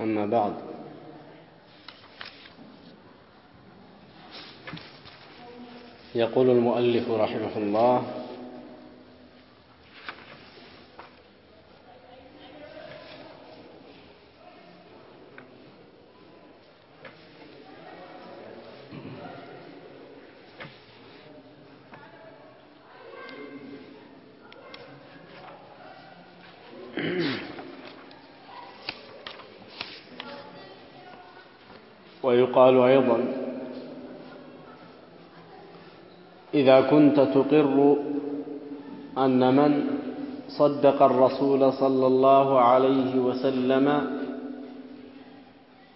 أما بعد. يقول المؤلف رحمه الله ويقال أيضا إذا كنت تقر أن من صدق الرسول صلى الله عليه وسلم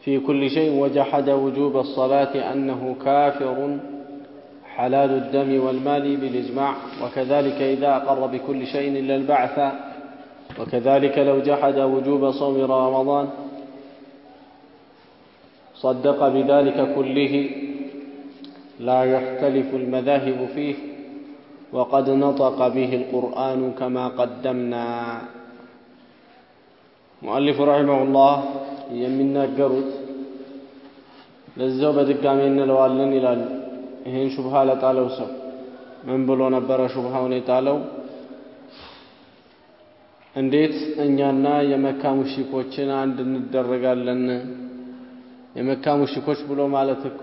في كل شيء وجحد وجوب الصلاة أنه كافر حلال الدم والمال بالإجماع وكذلك إذا أقر بكل شيء إلا البعث وكذلك لو جحد وجوب صوم رمضان. صدق بذلك كله لا يختلف المذاهب فيه وقد نطق به القرآن كما قدمنا مؤلف رحمه الله የሚናገሩት ለዛው በድጋሚ እንለዋለን ይላል ይህን ሹብሃ ለጣለው ሰው ምን ብሎ ነበረ ሹብሃውን የጣለው እንዴት እኛና የመካ ሙሽኮችን አንድ እንደረጋለን የመካ ሙሽኮች ብሎ ማለት እኮ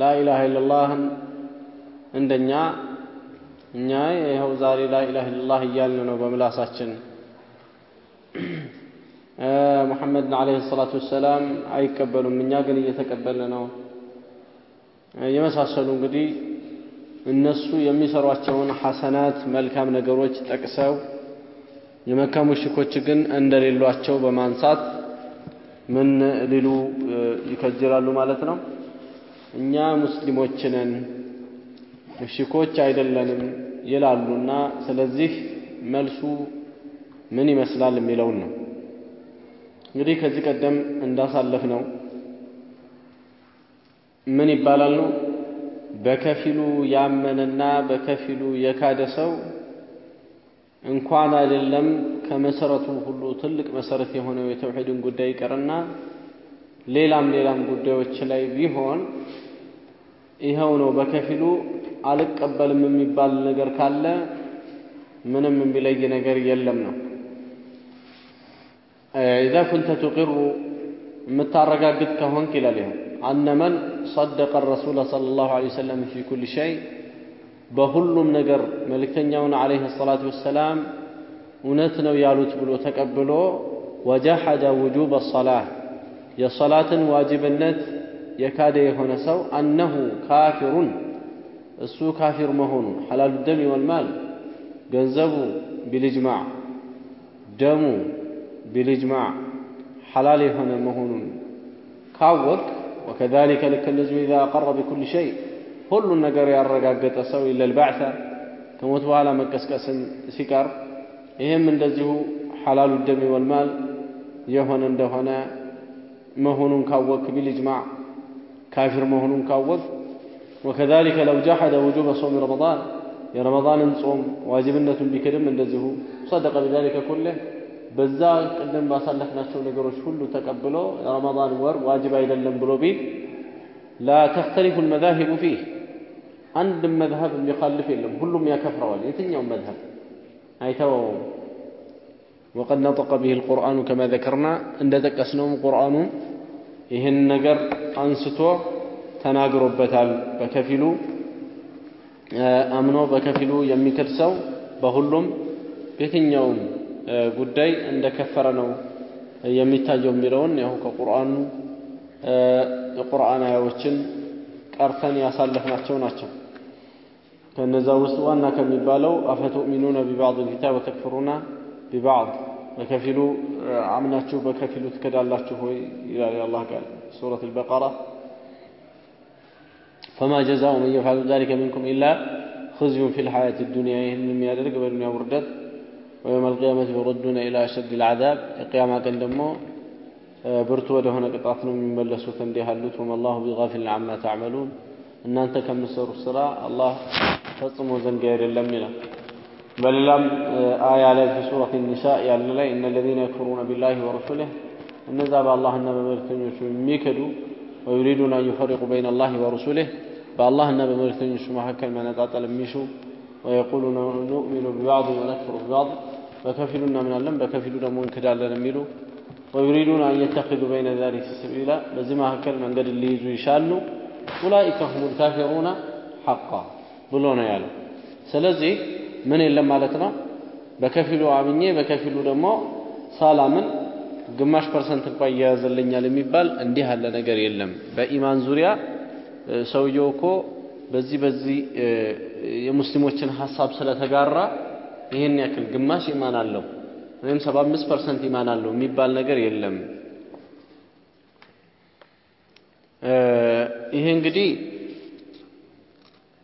ላኢላሃ ኢለላህን እንደኛ እኛ ይኸው ዛሬ ላኢላሃ ኢለላህ እያልን ነው በምላሳችን ሙሐመድን ዓለይሂ ሰላቱ ወሰላም አይቀበሉም፣ እኛ ግን እየተቀበልን ነው። የመሳሰሉ እንግዲህ እነሱ የሚሰሯቸውን ሐሰናት መልካም ነገሮች ጠቅሰው የመካ ሙሽኮች ግን እንደሌሏቸው በማንሳት ምን ሊሉ ይከጅላሉ ማለት ነው። እኛ ሙስሊሞች ነን ሙሽኮች አይደለንም ይላሉና ስለዚህ መልሱ ምን ይመስላል የሚለውን ነው። እንግዲህ ከዚህ ቀደም እንዳሳለፍ ነው ምን ይባላል ነው በከፊሉ ያመነና በከፊሉ የካደ ሰው እንኳን አይደለም ከመሰረቱ ሁሉ ትልቅ መሰረት የሆነው የተውሂድን ጉዳይ ይቀርና ሌላም ሌላም ጉዳዮች ላይ ቢሆን ይኸው ነው በከፊሉ አልቀበልም የሚባል ነገር ካለ ምንም የሚለይ ነገር የለም ነው። ኢዛ ኩንተ ቱቂሩ የምታረጋግጥ ከሆንክ ይላል ይኸው አነ መን ሰደቀ ረሱለ ሰለላሁ ዐለይሂ ወሰለም ፊ ኩል ሸይ በሁሉም ነገር መልእክተኛውን ዓለይሂ ሰላቱ ወሰላም እውነት ነው ያሉት ብሎ ተቀብሎ ወጀሐደ ውጁበ ሰላህ የሰላትን ዋጅብነት የካደ የሆነ ሰው አነሁ ካፊሩን እሱ ካፊር መሆኑን ሐላሉ ደም ወልማል ገንዘቡ ቢልጅማዕ ደሙ ቢልጅማዕ ሐላል የሆነ መሆኑን ካወቅ ወከዛሊከ ልክ እንደዚሁ ኢዛ አቀረ ቢኩል ሸይ ሁሉን ነገር ያረጋገጠ ሰው ኢለል ባዕሰ ከሞት በኋላ መቀስቀስን ሲቀር ይህም እንደዚሁ ሐላሉ ደም ወልማል የሆነ እንደሆነ መሆኑን ካወቅ ቢልጅማዕ ካፊር መሆኑን ካወቅ ወከዛሊከ ለው ጀሐደ ውጁበ ሶም ረመዳን የረመዳንን ጾም ዋጅብነቱን ቢክድም እንደዚሁ ሰደቀ ቢዛሊከ ኩልህ በዛ ቅድም ባሳለፍናቸው ነገሮች ሁሉ ተቀብሎ የረመዳን ወር ዋጅብ አይደለም ብሎ ቢል ላ ተክተሊፉ ልመዛሂቡ ፊህ አንድ መዝሀብ የሚኻልፍ የለም። ሁሉም ያከፍረዋል። የትኛውም መዝሀብ? አይተወውም። ወቀድ ነጠቀ ብህ ልቁርአኑ ከማ ዘከርና እንደ ጠቀስነውም ቁርአኑ ይህን ነገር አንስቶ ተናግሮበታል። በከፊሉ አምኖ በከፊሉ የሚክድ ሰው በሁሉም በየትኛውም ጉዳይ እንደከፈረ ነው የሚታየው። የሚለውን ያው ከቁርአኑ የቁርአን አያዎችን ቀርተን ያሳለፍናቸው ናቸው። ከነዛ ውስጥ ዋና ከሚባለው አፈቱእሚኑነ ቢባዕድ ልኪታብ ወተክፍሩና ቢባዕድ በከፊሉ አምናችሁ በከፊሉ ትክዳላችሁ ሆይ ይላል የአላህ ቃል ሱረት አልበቀራ ፈማ ጀዛኡ መን የፍዐሉ ዛሊከ ሚንኩም ኢላ ኽዝዩን ፊል ሐያት ዱንያ ይህን የሚያደርግ በዱንያ ውርደት ወየውም አልቅያመት ይረዱነ ኢላ አሸድ ልዓዛብ የቅያማ ቀን ደግሞ ብርቱ ወደሆነ ቅጣት ነው የሚመለሱት እንዲህ ያሉት ወመላሁ ቢጋፊልን አማ ተዕመሉን እናንተ ከምትሰሩት ስራ አላህ ፈጽሞ ዘንድ አይደለም ይላል። በሌላም አያ ላይ በሱረት ኒሳእ ያለ ላይ እነ ለዚነ የክፍሩነ ቢላሂ ወረሱሊህ እነዛ በአላህና በመልእክተኞቹ የሚክዱ ወዩሪዱን አን ዩፈሪቁ በይነ አላሂ ወረሱሊህ በአላህና በመልእክተኞቹ መካከል መነጣጠል የሚሹ ወየቁሉነ ኑእሚኑ ቢባዕድ ወነክፍሩ ቢባዕድ በከፊሉ እናምናለን በከፊሉ ደግሞ እንክዳለን የሚሉ ወዩሪዱን አን የተኪዱ በይነ ዛሊከ ሰቢላ በዚህ መካከል መንገድ ሊይዙ ይሻሉ ኡላኢከ ሁሙል ካፊሩነ ሐቃ ብሎ ነው ያለው። ስለዚህ ምን የለም ማለት ነው? በከፊሉ አምኜ በከፊሉ ደግሞ ሳላምን ግማሽ ፐርሰንት እንኳ እያያዘልኛል የሚባል እንዲህ ያለ ነገር የለም። በኢማን ዙሪያ ሰውየው እኮ በዚህ በዚህ የሙስሊሞችን ሀሳብ ስለተጋራ ይህን ያክል ግማሽ ኢማን አለው ወይም ሰባ አምስት ፐርሰንት ኢማን አለው የሚባል ነገር የለም። ይሄ እንግዲህ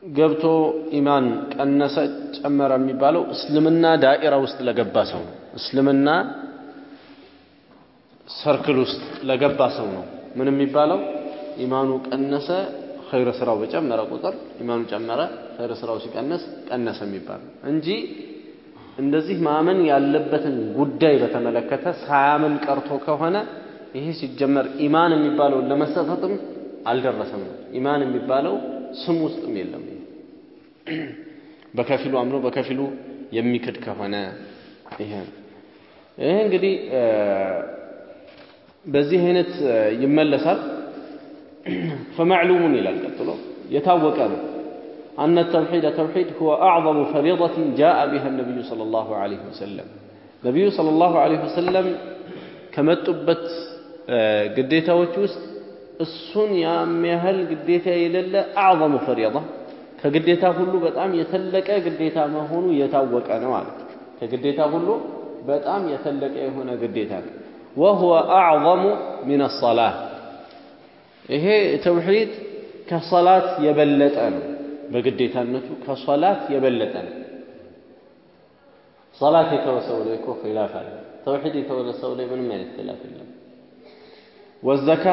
ገብቶ ኢማን ቀነሰ ጨመረ የሚባለው እስልምና ዳኢራ ውስጥ ለገባ ሰው ነው። እስልምና ሰርክል ውስጥ ለገባ ሰው ነው። ምን የሚባለው? ኢማኑ ቀነሰ ኸይረ ስራው በጨመረ ቁጥር ኢማኑ ጨመረ ኸይረ ስራው ሲቀነስ ቀነሰ የሚባለው እንጂ እንደዚህ ማመን ያለበትን ጉዳይ በተመለከተ ሳያምን ቀርቶ ከሆነ ይሄ ሲጀመር ኢማን የሚባለውን ለመሰጠትም አልደረሰም ነው። ኢማን የሚባለው ስም ውስጥም የለም በከፊሉ አምኖ በከፊሉ የሚክድ ከሆነ ይሄ ነው ይሄ እንግዲህ በዚህ አይነት ይመለሳል فمعلوم إلى القتل يتوق أن التوحيد توحيد هو أعظم فريضة جاء بها النبي صلى الله عليه وسلم النبي صلى الله عليه وسلم كما تبت قديته وجوست السن يا مهل قديته إلى أعظم فريضة كقديته كله بتأم يتلك قديته ما هو يتوق أنا ማለት ከግዴታ ሁሉ በጣም የተለቀ የሆነ ግዴታ ነው وهو أعظم من الصلاة ይሄ ተውሂድ ከሰላት የበለጠ ነው በግዴታነቱ ከሰላት የበለጠ ነው ሰላት የተወሰው ላይ እኮ ኺላፍ አለ ተውሂድ የተወሰው ላይ ምንም አይነት ኺላፍ የለም ወዘካ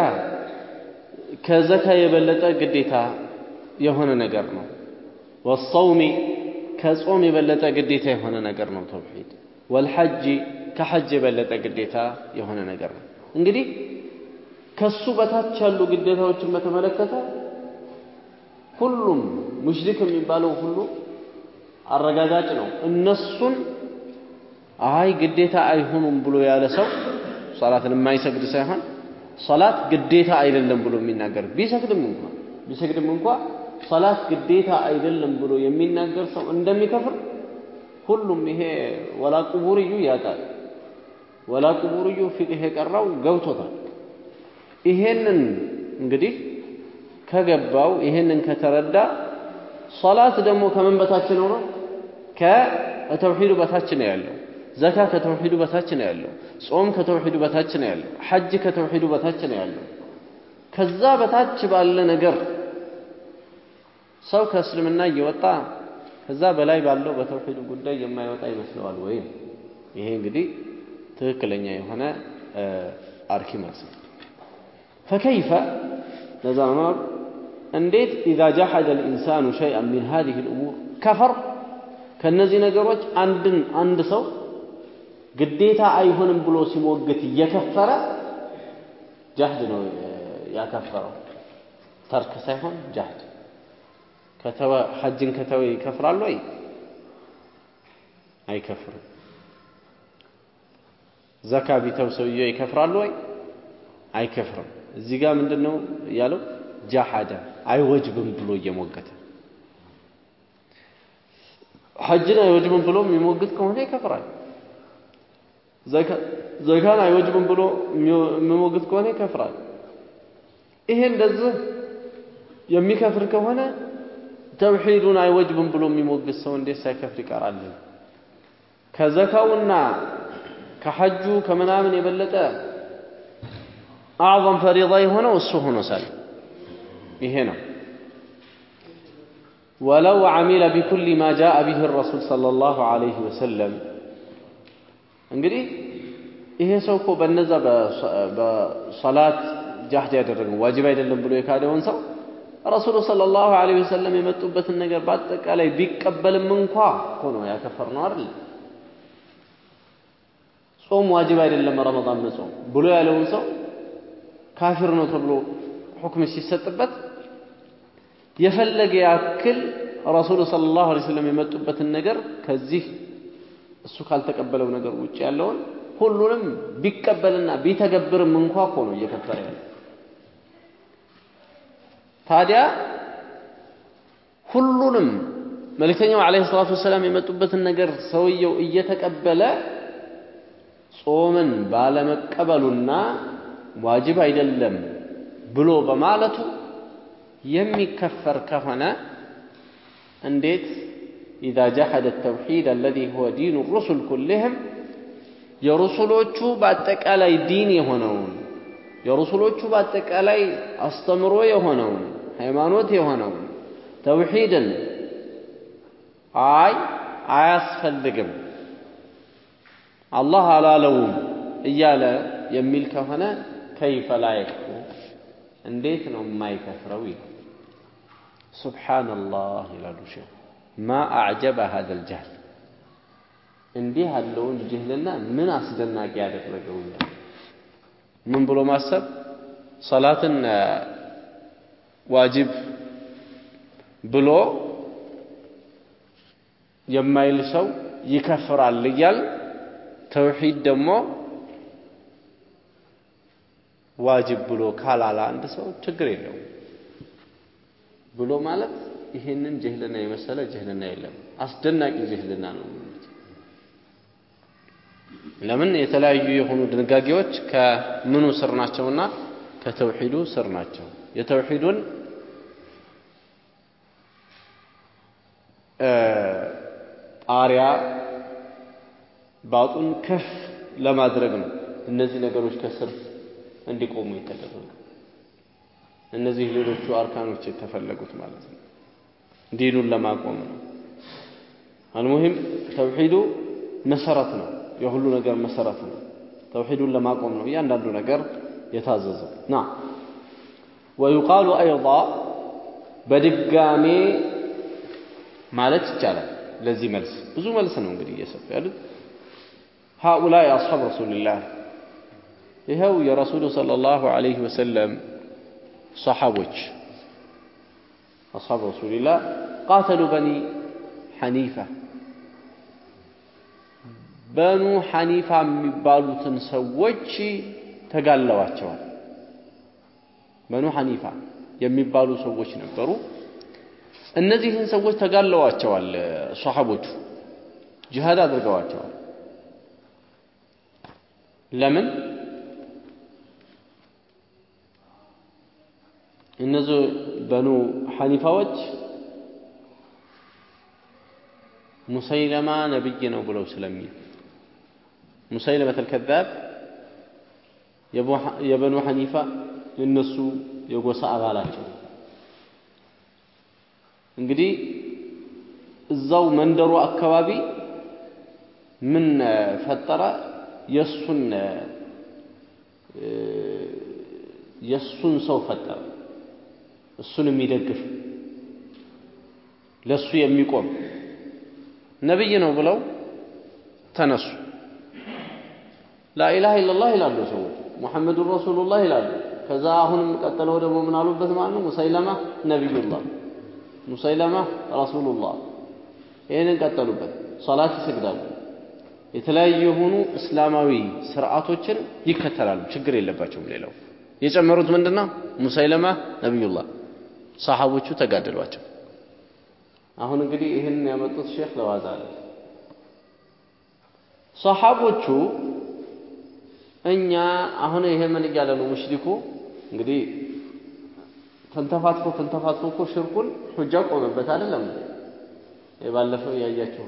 ከዘካ የበለጠ ግዴታ የሆነ ነገር ነው። ወሰውሚ ከጾም የበለጠ ግዴታ የሆነ ነገር ነው ተውሂድ። ወልሐጅ ከሐጅ የበለጠ ግዴታ የሆነ ነገር ነው። እንግዲህ ከሱ በታች ያሉ ግዴታዎችን በተመለከተ ሁሉም ሙሽሪክ የሚባለው ሁሉ አረጋጋጭ ነው። እነሱን አይ ግዴታ አይሆኑም ብሎ ያለ ሰው ሰላትን የማይሰግድ ሳይሆን ሰላት ግዴታ አይደለም ብሎ የሚናገር ቢሰግድም እንኳ ቢሰግድም እንኳ ሰላት ግዴታ አይደለም ብሎ የሚናገር ሰው እንደሚከፍር ሁሉም ይሄ ወላ ቁቡርዩ ያውቃል ወላ ቁቡርዩ ፊቅህ የቀራው ገብቶታል። ይሄንን እንግዲህ ከገባው ይሄንን ከተረዳ ሶላት ደግሞ ከምን በታች ነው? ነው ከተውሂዱ በታች ነው ያለው ዘካ ከተውሂዱ በታች ነው ያለው። ጾም ከተውሂዱ በታች ነው ያለው። ሐጅ ከተውሂዱ በታች ነው ያለው። ከዛ በታች ባለ ነገር ሰው ከእስልምና እየወጣ ከዛ በላይ ባለው በተውሂዱ ጉዳይ የማይወጣ ይመስለዋል ወይ? ይሄ እንግዲህ ትክክለኛ የሆነ አርኪ መልስ ነው። ፈከይፈ ለዛ ዑመር እንዴት ኢዛ ጃሐደ ልኢንሳኑ ሸይአን ሚን ሃዚህ ልእሙር ከፈር ከእነዚህ ነገሮች አንድን አንድ ሰው ግዴታ አይሆንም ብሎ ሲሞግት እየከፈረ ጃህድ ነው ያከፈረው፣ ተርክ ሳይሆን ጃህድ። ከተወ ሐጅን ከተወ ይከፍራል ወይ? አይከፍርም። ዘካ ቢተው ሰውየው ይከፍራል ወይ? አይከፍርም። እዚህ ጋር ምንድን ነው ያለው? ጃሐደ አይወጅብም ብሎ እየሞገተ ሐጅን አይወጅብም ብሎ የሚሞግት ከሆነ ይከፍራል። ዘካን አይወጅብም ብሎ የሚሞግት ከሆነ ይከፍራል ይሄ እንደዚህ የሚከፍር ከሆነ ተውሂዱን አይወጅብም ብሎ የሚሞግት ሰው እንዴት ሳይከፍር ይቀራል ከዘካውና ከሐጁ ከምናምን የበለጠ አዕظም ፈሪዳ የሆነው እሱ ሆኖ ሳለ ይሄ ነው ወለው ዓሚለ ቢኩል ማ ጃአ ቢህ ረሱል ሰለላሁ ዐለይሂ ወሰለም እንግዲህ ይሄ ሰው እኮ በነዛ በሰላት ጃህድ ያደረገው ዋጅብ አይደለም ብሎ የካደውን ሰው ረሱሉ ሰለላሁ ዐለይሂ ወሰለም የመጡበትን ነገር በአጠቃላይ ቢቀበልም እንኳ እኮ ነው ያከፈር ነው አይደል? ጾም ዋጅብ አይደለም ረመዳን መጾም ብሎ ያለውን ሰው ካፊር ነው ተብሎ ሁክም ሲሰጥበት የፈለገ ያክል ረሱሉ ሰለላሁ ዐለይሂ ወሰለም የመጡበትን ነገር ከዚህ እሱ ካልተቀበለው ነገር ውጭ ያለውን ሁሉንም ቢቀበልና ቢተገብርም እንኳ እኮ ነው እየከፈረ ያለ። ታዲያ ሁሉንም መልእክተኛው ዓለይሂ ሰላቱ ወሰላም የመጡበትን ነገር ሰውየው እየተቀበለ ጾምን ባለመቀበሉና ዋጅብ አይደለም ብሎ በማለቱ የሚከፈር ከሆነ እንዴት ኢዛ ጀሐደ ተውሒድ አለዚ ሁወ ዲኑ ሩሱል ኩልህም የሩሱሎቹ በአጠቃላይ ዲን የሆነውን የሩሱሎቹ በአጠቃላይ አስተምሮ የሆነውን ሃይማኖት የሆነውን ተውሒድን አይ አያስፈልግም። አላህ አላለውም እያለ የሚል ከሆነ ከይፈ ላ የክፉር እንዴት ነው የማይከፍረው ይላል። ሱብሓነላህ ይላሉ ሼኹ ማ አዕጀበ ሀዘል ጀህል እንዲህ ያለውን ጅህልና ምን አስደናቂ ያደረገው ምን ብሎ ማሰብ? ሰላትን ዋጅብ ብሎ የማይል ሰው ይከፍራል እያል ተውሂድ ደግሞ ዋጅብ ብሎ ካላለ አንድ ሰው ችግር የለውም ብሎ ማለት ይሄንን ጅህልና የመሰለ ጅህልና የለም። አስደናቂ ጅህልና ነው። ለምን የተለያዩ የሆኑ ድንጋጌዎች ከምኑ ስር ናቸውና ከተውሂዱ ስር ናቸው። የተውሂዱን ጣሪያ ባጡን ከፍ ለማድረግ ነው እነዚህ ነገሮች ከስር እንዲቆሙ የተደረገ እነዚህ ሌሎቹ አርካኖች የተፈለጉት ማለት ነው። ዲኑን ለማቆም ነው። አልሙሂም ተውሂዱ መሰረት ነው፣ የሁሉ ነገር መሰረት ነው። ተውሂዱን ለማቆም ነው እያንዳንዱ ነገር የታዘዘው ና ወዩቃሉ አይዳ በድጋሜ ማለት ይቻላል። ለዚህ መልስ ብዙ መልስ ነው እንግዲህ እየሰጡ ያሉት ሃኡላይ አስሓብ ረሱልላህ ይኸው የረሱሉ ሰለላሁ ዐለይሂ ወሰለም ሰሓቦች አስሓብ ረሱልላህ ቃተሉ በኒ ሐኒፋ በኑ ሐኒፋ የሚባሉትን ሰዎች ተጋለዋቸዋል። በኑ ሐኒፋ የሚባሉ ሰዎች ነበሩ። እነዚህን ሰዎች ተጋለዋቸዋል። ሰሓቦቹ ጅሃድ አድርገዋቸዋል። ለምን? እነዚህ በኑ ሐኒፋዎች ሙሰይለማ ነብይ ነው ብለው ስለሚል ሙሰይለመት አልከዛብ የበኑ ሐኒፋ የነሱ የጎሳ አባላቸው እንግዲህ እዛው መንደሩ አካባቢ ምን ፈጠረ? የሱን የሱን ሰው ፈጠረ። እሱን የሚደግፍ ለሱ የሚቆም ነብይ ነው ብለው ተነሱ። ላኢላሃ ኢለላህ ይላሉ ሰዎች፣ ሙሐመዱን ረሱሉላህ ይላሉ። ከዛ አሁንም ቀጥለው ደግሞ ምን አሉበት ማለት ነው? ሙሰይለማ ነቢዩላህ፣ ሙሰይለማ ረሱሉላህ። ይህንን ቀጠሉበት። ሰላት ይሰግዳሉ። የተለያዩ የሆኑ እስላማዊ ስርዓቶችን ይከተላሉ። ችግር የለባቸውም። ሌላው የጨመሩት ምንድነው? ሙሰይለማ ነቢዩላህ። ሰሃቦቹ ተጋደሏቸው። አሁን እንግዲህ ይህንን ያመጡት ሼክ ለዋዛ አለ። ሰሃቦቹ እኛ አሁን ይሄ ምን እያለ ነው? ሙሽሪኩ እንግዲህ ተንተፋትፎ ተንተፋትፎ እኮ ሽርኩን ሁጃ ቆመበት አይደለም የባለፈው ያያችሁ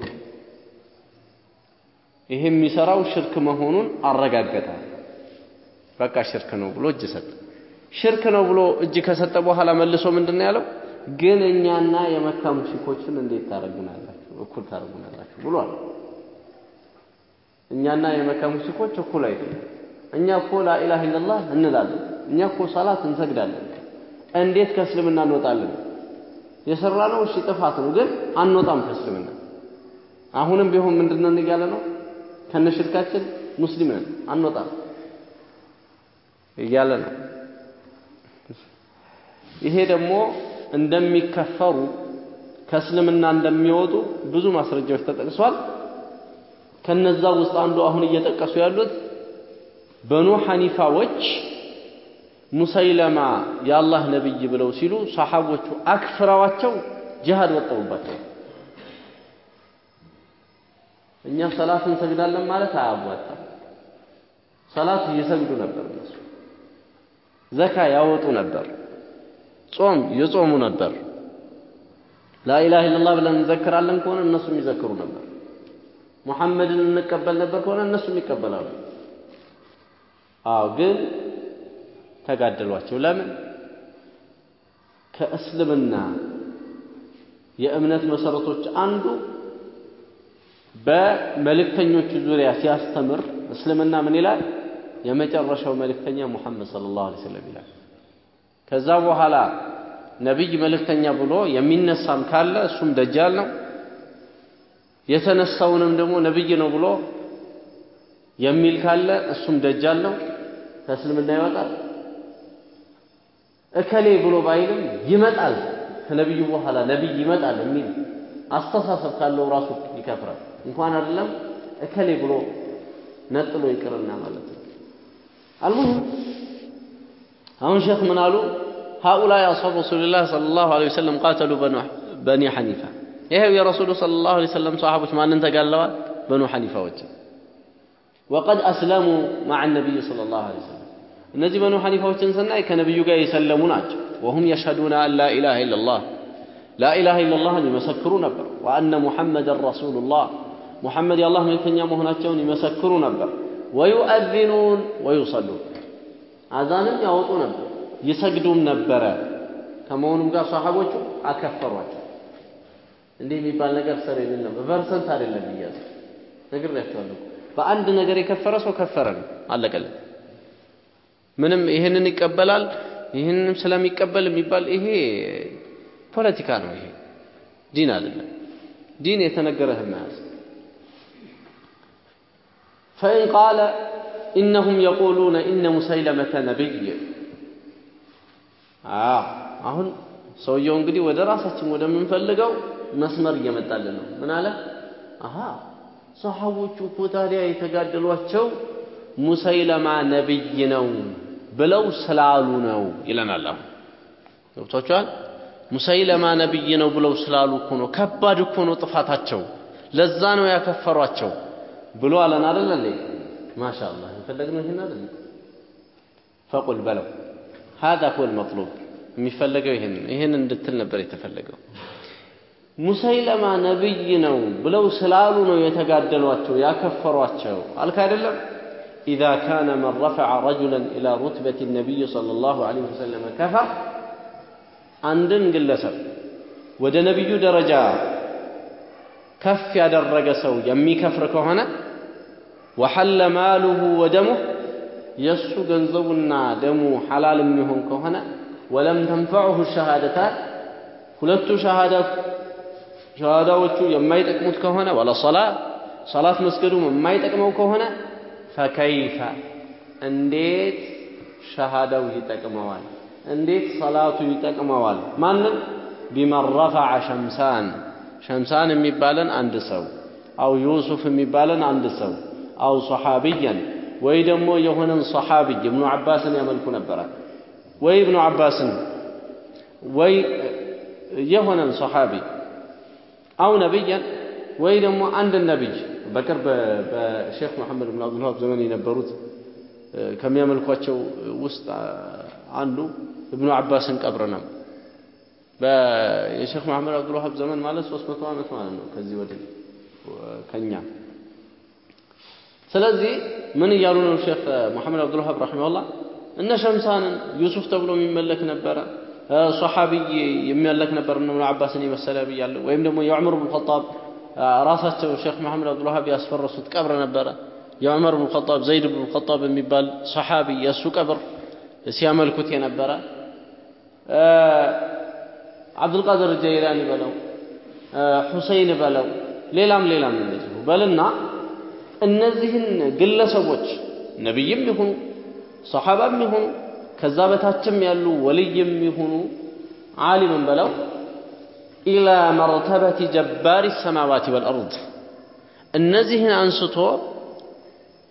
ይሄ የሚሰራው ሽርክ መሆኑን አረጋገጠ። በቃ ሽርክ ነው ብሎ እጅ ሰጠ ሽርክ ነው ብሎ እጅ ከሰጠ በኋላ መልሶ ምንድን ያለው ግን እኛና የመካ ሙሽኮችን እንዴት ታረጉናላችሁ እኩል ታረጉናላችሁ ብሏል እኛና የመካ ሙሽኮች እኩል አይደለም እኛ እኮ ላኢላሃ ኢለላህ እንላለን። እኛ እኮ ሰላት እንሰግዳለን። እንዴት ከእስልምና እንወጣለን? የሰራነው እሺ ጥፋት ነው፣ ግን አንወጣም ከእስልምና። አሁንም ቢሆን ምንድነው እያለ ነው? ከነሽርካችን ሙስሊም ነን አንወጣም እያለ ነው። ይሄ ደግሞ እንደሚከፈሩ ከእስልምና እንደሚወጡ ብዙ ማስረጃዎች ተጠቅሷል። ከነዛ ውስጥ አንዱ አሁን እየጠቀሱ ያሉት በኑ ሐኒፋዎች ሙሰይለማ የአላህ ነብይ ብለው ሲሉ ሰሓቦቹ አክፍረዋቸው ጅሃድ ወጠውባቸው። እኛ ሰላት እንሰግዳለን ማለት አያዋጣም። ሰላት እየሰግዱ ነበር እነሱ። ዘካ ያወጡ ነበር። ጾም የጾሙ ነበር። ላኢላሃ ኢለላህ ብለን እንዘክራለን ከሆነ እነሱም ይዘክሩ ነበር። ሙሐመድን እንቀበል ነበር ከሆነ እነሱም ይቀበላሉ። አዎ ግን ተጋደሏቸው። ለምን? ከእስልምና የእምነት መሰረቶች አንዱ በመልእክተኞቹ ዙሪያ ሲያስተምር እስልምና ምን ይላል? የመጨረሻው መልእክተኛ ሙሐመድ ሰለላሁ ዐለይሂ ወሰለም ይላል። ከዛ በኋላ ነቢይ መልእክተኛ ብሎ የሚነሳም ካለ እሱም ደጃል ነው። የተነሳውንም ደግሞ ነቢይ ነው ብሎ የሚል ካለ እሱም ደጃል ነው። ከእስልምና ይወጣል። እከሌ ብሎ ባይልም ይመጣል፣ ከነቢዩ በኋላ ነቢይ ይመጣል የሚል አስተሳሰብ ካለው ራሱ ይከፍራል። እንኳን አይደለም እከሌ ብሎ ነጥሎ ይቅርና ማለት ነው። አልሙሂም አሁን ሼክ ምን አሉ? هؤلاء أصحاب رسول الله صلى الله عليه وسلم قاتلوا بني حنيفة ይሄው የረሱሉ ሰለላሁ ዐለይሂ ወሰለም ሰሃቦች ማንን ተጋለዋል? በኑ ሐኒፋዎች ወቀድ አስለሙ ማዕ ነቢይ ሰለላሁ ዐለይሂ ወሰለም እነዚህ በኑ ሐኒፋዎችን ስናይ ከነቢዩ ጋር የሰለሙ ናቸው። ወሁም የሽሀዱነ አን ላ ኢላሃ ኢለላህ ላ ኢላሃ ኢለላህን ይመሰክሩ ነበር። ወአነ ሙሐመደን ረሱሉላህ ሙሐመድ የአላህ መልክተኛ መሆናቸውን ይመሰክሩ ነበር። ወዩአዚኑን ወዩሰሉን አዛንም ያወጡ ነበር፣ ይሰግዱም ነበረ። ከመሆኑም ጋር ሰሃቦቹ አከፈሯቸው። እንዲህ የሚባል ነገር ሰር የለም። በፐርሰንት አይደለም እያዘ ነግሬያቸዋለሁ። በአንድ ነገር የከፈረ ሰው ከፈረ ነው፣ አለቀለት። ምንም ይህንን ይቀበላል ይህንም ስለሚቀበል የሚባል ይሄ ፖለቲካ ነው። ይሄ ዲን አይደለም። ዲን የተነገረህን መያዝ ፈኢን ቃለ ኢነሁም የቁሉነ ኢነ ሙሰይለመተ ነቢይ አሁን ሰውየው እንግዲህ ወደ ራሳችን ወደምንፈልገው መስመር እየመጣልን ነው። ምን አለ? አሃ እኮ ታዲያ የተጋደሏቸው ሙሰይለማ ነቢይ ነው ብለው ስላሉ ነው ይለናል። አሁን ገብቷቸዋል። ሙሰይለማ ነቢይ ነው ብለው ስላሉ እኮ ነው። ከባድ እኮ ነው ጥፋታቸው፣ ለዛ ነው ያከፈሯቸው ብሎ አለን እንዴ? ማሻአላህ የፈለግነው ይሄን አይደል? ፈቁል በለው هذا هو المطلوب የሚፈለገው ይሄን ይሄን እንድትል ነበር የተፈለገው። ሙሰይለማ ነቢይ ነው ብለው ስላሉ ነው የተጋደሏቸው ያከፈሯቸው አልክ አይደለም? إذا كان من رفع رجلا إلى رتبة النبي صلى الله عليه وسلم كفر አንድን ግለሰብ ወደ ነቢዩ ደረጃ ከፍ ያደረገ ሰው የሚከፍር ከሆነ ወሐለ ማሉሁ ወደሙህ የእሱ ገንዘቡና ደሙ ሐላል የሚሆን ከሆነ ወለም ተንፈዑሁ ሸሃደታን ሁለቱ ሸሃዳዎቹ የማይጠቅሙት ከሆነ ወላ ሰላ ሰላት መስገዱ የማይጠቅመው ከሆነ ፈከይፈ እንዴት ሸሃዳው ይጠቅመዋል? እንዴት ሰላቱ ይጠቅመዋል? ማንን? ቢመን ረፈዐ ሸምሳን ሸምሳን የሚባለን አንድ ሰው አው ዩሱፍ የሚባለን አንድ ሰው አው ሰሓቢያን ወይ ደግሞ የሆነን ሰሓቢይ እብኑ ዓባስን ያመልኩ ነበረ ወይ እብኑ ዓባስን ወይ የሆነን ሰሓቢ አው ነቢያን ወይ ደግሞ አንድ ነቢይ በቅርብ በሼክ መሐመድ ብን አብዱልዋሃብ ዘመን የነበሩት ከሚያመልኳቸው ውስጥ አንዱ እብኑ ዓባስን ቀብር ነው። የሼክ መሐመድ አብዱልዋሃብ ዘመን ማለት ሶስት መቶ ዓመት ማለት ነው ከዚህ ወዲህ ከኛ። ስለዚህ ምን እያሉ ነው ሼክ መሐመድ አብዱልዋሃብ ረሒመሁላህ እነ ሸምሳንን ዩሱፍ ተብሎ የሚመለክ ነበረ ሰሓቢይ የሚመለክ ነበር እነ እብኑ ዓባስን የመሰለ ብያለሁ። ወይም ደግሞ የዑመር ብን ኸጣብ ራሳቸው ሼክ መሐመድ አብዱልዋሃብ ያስፈረሱት ቀብር ነበረ። የዑመር ብን ኸጣብ ዘይድ ብን ኸጣብ የሚባል ሰሓቢ የእሱ ቀብር ሲያመልኩት የነበረ አብዱልቃድር ጀይላኒ በለው ሁሰይን በለው ሌላም ሌላም እንደዚሁ በልና እነዚህን ግለሰቦች ነቢይም ይሁኑ ሰሓባም ይሁኑ ከዛ በታችም ያሉ ወልይም ይሁኑ ዓሊምን በለው ኢላ መርተበት ጀባሪ ሰማዋት ወልአርድ እነዚህን አንስቶ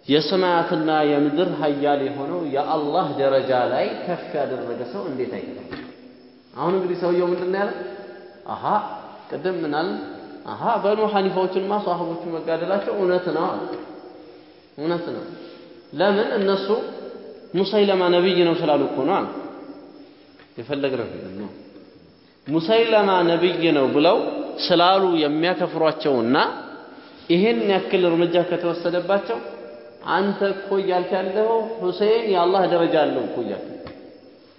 የሰማያትና የምድር ሀያል የሆነው የአላህ ደረጃ ላይ ከፍ ያደረገ ሰው እንዴት አይገባም? አሁን እንግዲህ ሰውየው ምንድን ነው ያለ? አሃ ቅድም ምናል አሃ በኑ ሐኒፋዎችንማ ሰሃቦቹ መጋደላቸው እውነት ነው አለ። እውነት ነው። ለምን? እነሱ ሙሰይለማ ነቢይ ነው ስላሉ እኮ ነው የፈለግነው ነው። ሙሰይለማ ነቢይ ነው ብለው ስላሉ የሚያከፍሯቸውና ይህን ያክል እርምጃ ከተወሰደባቸው አንተ እኮ እያልክ ያለው ሁሴን የአላህ ደረጃ አለው እኮ እያልክ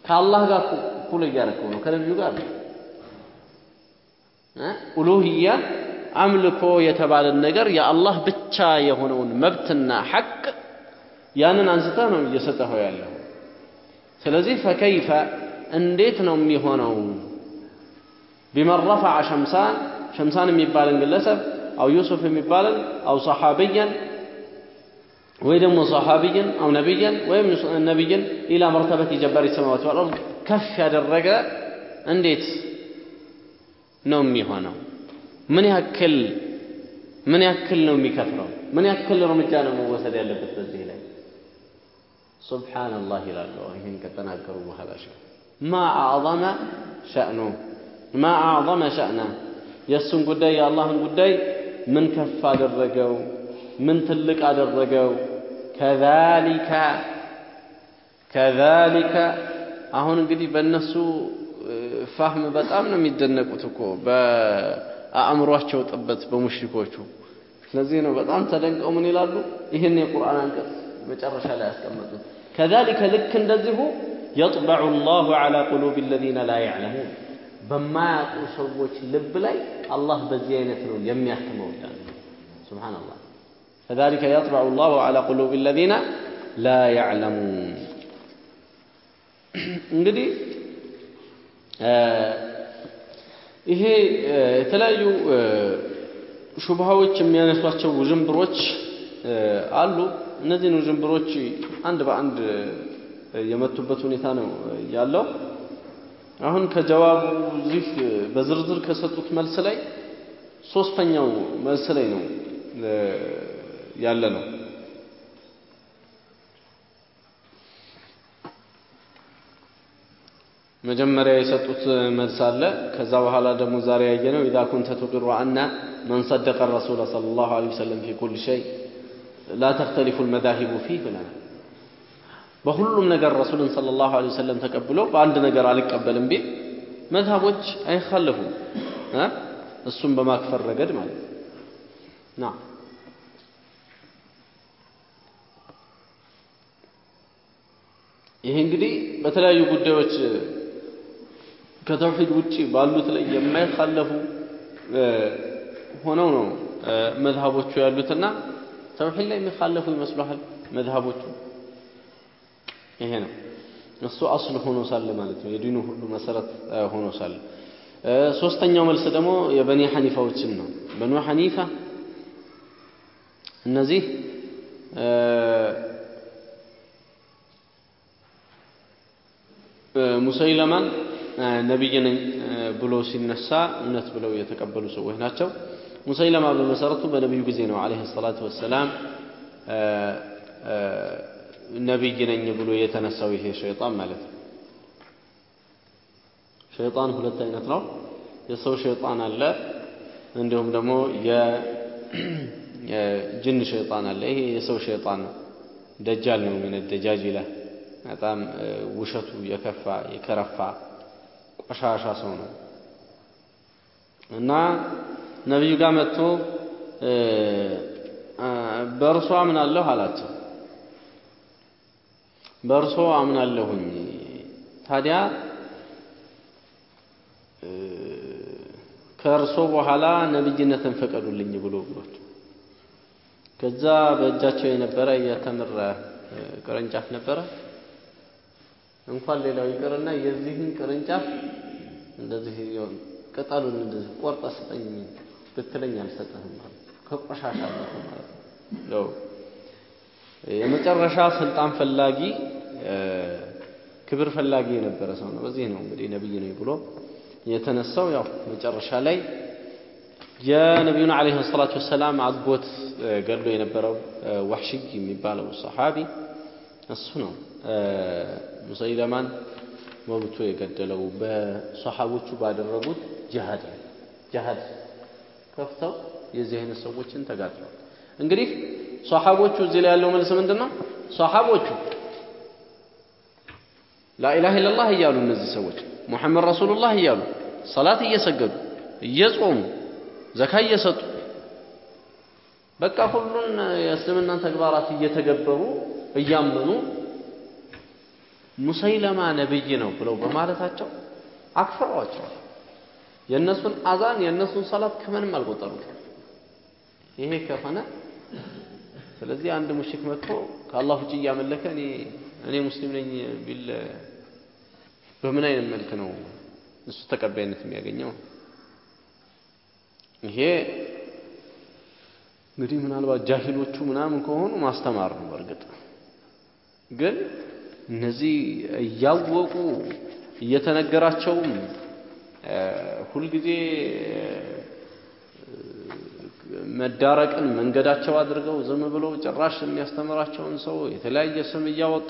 ከአላህ ጋር እኩል እያደረከው ነው። ከነቢዩ ጋር ኡሉህያ አምልኮ የተባለን ነገር የአላህ ብቻ የሆነውን መብትና ሐቅ ያንን አንስተህ ነው እየሰጠኸው ያለው። ስለዚህ ፈከይፈ እንዴት ነው የሚሆነው? ቢመን ረፈዐ ሸምሳን ሸምሳን የሚባልን ግለሰብ አው ዩሱፍ የሚባልን አው ሰሓብያን ወይ ደግሞ ሰሓቢይን አው ነቢይን ወይም ነቢይን ኢላ መርተበት ጀባሪ ሰማዋት ከፍ ያደረገ እንዴት ነው የሚሆነው? ምን ያክል ምን ያክል ነው የሚከፍረው? ምን ያክል እርምጃ ነው መወሰድ ያለበት በዚህ ላይ? ሱብሓነላህ ይላሉ። ይህን ከተናገሩ በኋላ ማ አዕظመ ሸእኑ ማ አዕظመ ሸእነ የእሱን ጉዳይ የአላህን ጉዳይ ምን ከፍ አደረገው? ምን ትልቅ አደረገው? ከዛሊከ ከዛሊከ አሁን እንግዲህ በእነሱ ፋህም በጣም ነው የሚደነቁት እኮ በአእምሯቸው ጥበት በሙሽኮቹ። ስለዚህ ነው በጣም ተደንቀው ምን ይላሉ? ይህን የቁርአን አንቀጽ መጨረሻ ላይ ያስቀመጡት። ከዛሊከ ልክ እንደዚሁ የጥበዑ ላሁ ዐላ ቁሉብ ለዚነ ላ ያዕለሙን በማያውቁ ሰዎች ልብ ላይ አላህ በዚህ አይነት ነው የሚያክመው ይላል። ሱብሃነላህ ከዛሊከ የጥበዑ ላሁ ዐላ ቁሉብ ለዚነ ላ ያዕለሙን እንግዲህ ይሄ የተለያዩ ሹብሃዎች የሚያነሷቸው ውዥንብሮች አሉ። እነዚህን ውዥንብሮች አንድ በአንድ የመቱበት ሁኔታ ነው ያለው። አሁን ከጀዋቡ እዚህ በዝርዝር ከሰጡት መልስ ላይ ሶስተኛው መልስ ላይ ነው ያለ ነው። መጀመሪያ የሰጡት መልስ አለ። ከዛ በኋላ ደግሞ ዛሬ ያየነው ኢዛ ኩንተ ቱቂሩ አነ መን ሰደቀ ረሱለ ሰለላሁ ዐለይሂ ወሰለም ፊ ኩል ሸይ ላ ተክተሊፉ ልመዛሂቡ ፊህ ብለናል። በሁሉም ነገር ረሱልን ሰለላሁ ዐለይሂ ወሰለም ተቀብሎ በአንድ ነገር አልቀበልም ቢል መዝሀቦች አይካለፉም እሱም በማክፈር ረገድ ማለት ነው። ይሄ እንግዲህ በተለያዩ ጉዳዮች ከተውሂድ ውጪ ባሉት ላይ የማይካለፉ ሆነው ነው መዝሀቦቹ ያሉትና ተውሂድ ላይ የሚካለፉ ይመስሉሃል መዝሀቦቹ? ይሄ ነው እሱ አስል ሆኖ ሳለ ማለት ነው የዲኑ ሁሉ መሰረት ሆኖ ሳለ። ሶስተኛው መልስ ደግሞ የበኒ ሐኒፋዎችን ነው። በኑ ሐኒፋ እነዚህ ሙሰይለማን ነቢይ ነኝ ብሎ ሲነሳ እውነት ብለው የተቀበሉ ሰዎች ናቸው። ሙሰይለማ በመሰረቱ በነቢዩ ጊዜ ነው ዓለይሂ ሰላቱ ወሰላም ነቢይ ነኝ ብሎ የተነሳው ይሄ ሸይጣን ማለት ነው። ሸይጣን ሁለት አይነት ነው። የሰው ሸይጣን አለ፣ እንዲሁም ደግሞ የጅን ሸይጣን አለ። ይሄ የሰው ሸይጣን ነው። ደጃል ነው ምን ደጃጅ ይላል። በጣም ውሸቱ የከፋ የከረፋ ቆሻሻ ሰው ነው እና ነቢዩ ጋር መጥቶ በእርሶ አምናለሁ አላቸው። በእርሶ አምናለሁኝ ታዲያ ከእርሶ በኋላ ነብይነትን ፈቀዱልኝ ብሎ ብሏቸው ከዛ በእጃቸው የነበረ የተምር ቅርንጫፍ ነበረ። እንኳን ሌላው ይቅርና የዚህን ቅርንጫፍ እንደዚህ ቅጠሉን እንደዚህ ቆርጠ ስጠኝ ብትለኝ አልሰጠህም ማለት ከቆሻሻ ማለት ነው። የመጨረሻ ስልጣን ፈላጊ ክብር ፈላጊ የነበረ ሰው ነው። በዚህ ነው እንግዲህ ነብይ ነኝ ብሎ የተነሳው። ያው መጨረሻ ላይ የነቢዩን ዓለይሂ ሰላቱ ወሰላም አጎት ገድሎ የነበረው ዋሕሽይ የሚባለው ሰሓቢ እሱ ነው ሙሰይለማን ወግቶ የገደለው በሰሓቦቹ ባደረጉት ጅሃድ ጅሃድ ከፍተው የዚህ አይነት ሰዎችን ተጋድለዋል። እንግዲህ ሰሓቦቹ እዚህ ላይ ያለው መልስ ምንድን ነው? ሰሓቦቹ ላኢላሃ ኢለላህ እያሉ እነዚህ ሰዎች ሙሐመድ ረሱሉላህ እያሉ ሰላት እየሰገዱ እየጾሙ ዘካ እየሰጡ በቃ ሁሉን የእስልምናን ተግባራት እየተገበሩ እያመኑ ሙሰይለማ ነብይ ነው ብለው በማለታቸው አክፍረዋቸዋል። የእነሱን አዛን የእነሱን ሰላት ከምንም አልቆጠሩት። ይሄ ከሆነ ስለዚህ አንድ ሙሽክ መጥቶ ከአላህ ውጭ እያመለከ እኔ እኔ ሙስሊም ነኝ ቢል በምን አይነት መልክ ነው እሱ ተቀባይነት የሚያገኘው? ይሄ እንግዲህ ምናልባት ጃሂሎቹ ምናምን ከሆኑ ማስተማር ነው። በእርግጥ ግን እነዚህ እያወቁ እየተነገራቸውም ሁልጊዜ መዳረቅን መንገዳቸው አድርገው ዝም ብለው ጭራሽ የሚያስተምራቸውን ሰው የተለያየ ስም እያወጡ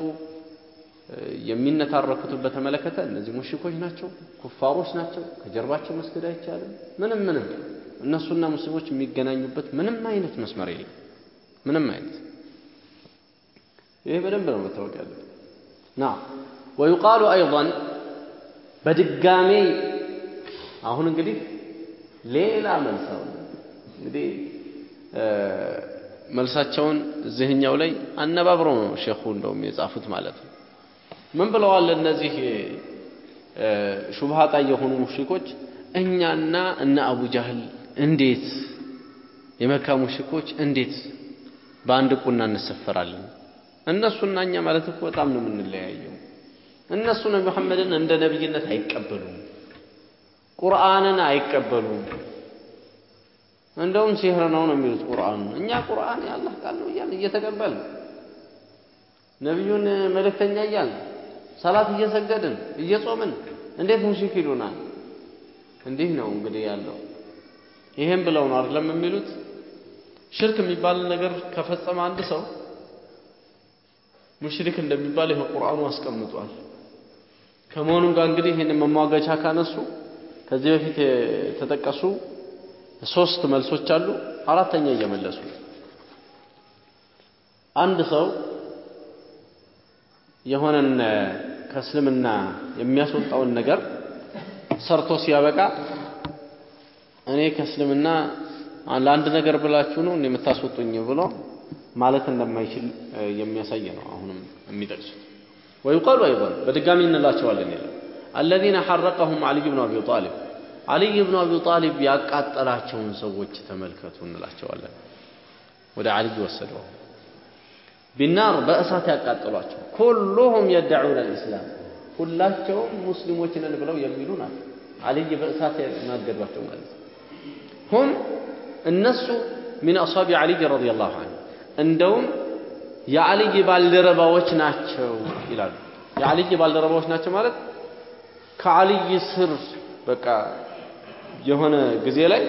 የሚነታረኩትን በተመለከተ እነዚህ ሙሽኮች ናቸው፣ ኩፋሮች ናቸው። ከጀርባቸው መስገድ አይቻልም። ምንም ምንም እነሱና ሙስሊሞች የሚገናኙበት ምንም አይነት መስመር የለም። ምንም አይነት ይሄ በደንብ ነው መታወቅ ያለበት። ና ወዩቃሉ አይضን በድጋሜ አሁን እንግዲህ ሌላ መልስ እንግዲህ መልሳቸውን እዚህኛው ላይ አነባብረው ነው ሼኹ እንደውም የጻፉት ማለት ነው። ምን ብለዋል እነዚህ ሹብሃ ጣይ የሆኑ ሙሽሪኮች? እኛና እነ አቡ ጃህል እንዴት? የመካ ሙሽሪኮች እንዴት? በአንድ ቁና እንሰፈራለን? እነሱና እኛ ማለት እኮ በጣም ነው የምንለያየው። እነሱ ነቢ መሐመድን እንደ ነቢይነት አይቀበሉም፣ ቁርአንን አይቀበሉም። እንደውም ሲህር ነው ነው የሚሉት ቁርአኑ። እኛ ቁርአን የአላህ ቃል ነው እያልን እየተቀበልን ነቢዩን መልእክተኛ እያልን ሰላት እየሰገድን እየጾምን እንዴት ሙሽሪክ ይሉናል? እንዲህ ነው እንግዲህ ያለው። ይሄን ብለው ነው አይደለም የሚሉት። ሽርክ የሚባል ነገር ከፈጸመ አንድ ሰው ሙሽሪክ እንደሚባል ይሄ ቁርአኑ አስቀምጧል። ከመሆኑም ጋር እንግዲህ ይህን መሟገቻ ካነሱ ከዚህ በፊት የተጠቀሱ ሶስት መልሶች አሉ። አራተኛ እየመለሱ አንድ ሰው የሆነን ከእስልምና የሚያስወጣውን ነገር ሰርቶ ሲያበቃ እኔ ከእስልምና ለአንድ ነገር ብላችሁ ነው የምታስወጡኝ ብሎ ማለት እንደማይችል የሚያሳይ ነው። አሁንም የሚጠቅሱት ወይቀሉ አይضን በድጋሚ እንላቸዋለን ይላል አለዚነ ሐረቀሁም አልይ ብኑ አቢ ጣሊብ አልይ ብኑ አቢ ጣሊብ ያቃጠላቸውን ሰዎች ተመልከቱ እንላቸዋለን። ወደ አልይ ወሰደው ቢናር በእሳት ያቃጠሏቸው ኩሉሁም የደዑነ ልእስላም ሁላቸውም ሙስሊሞች ነን ብለው የሚሉ ናቸው። አልይ በእሳት የማገዷቸው ማለት ነው። ሁም እነሱ ሚን አሳቢ አልይ ረዲየላሁ ዐንሁ እንደውም የአልይ ባልደረባዎች ናቸው ይላሉ። የአልይ ባልደረባዎች ናቸው ማለት ከአልይ ስር በቃ የሆነ ጊዜ ላይ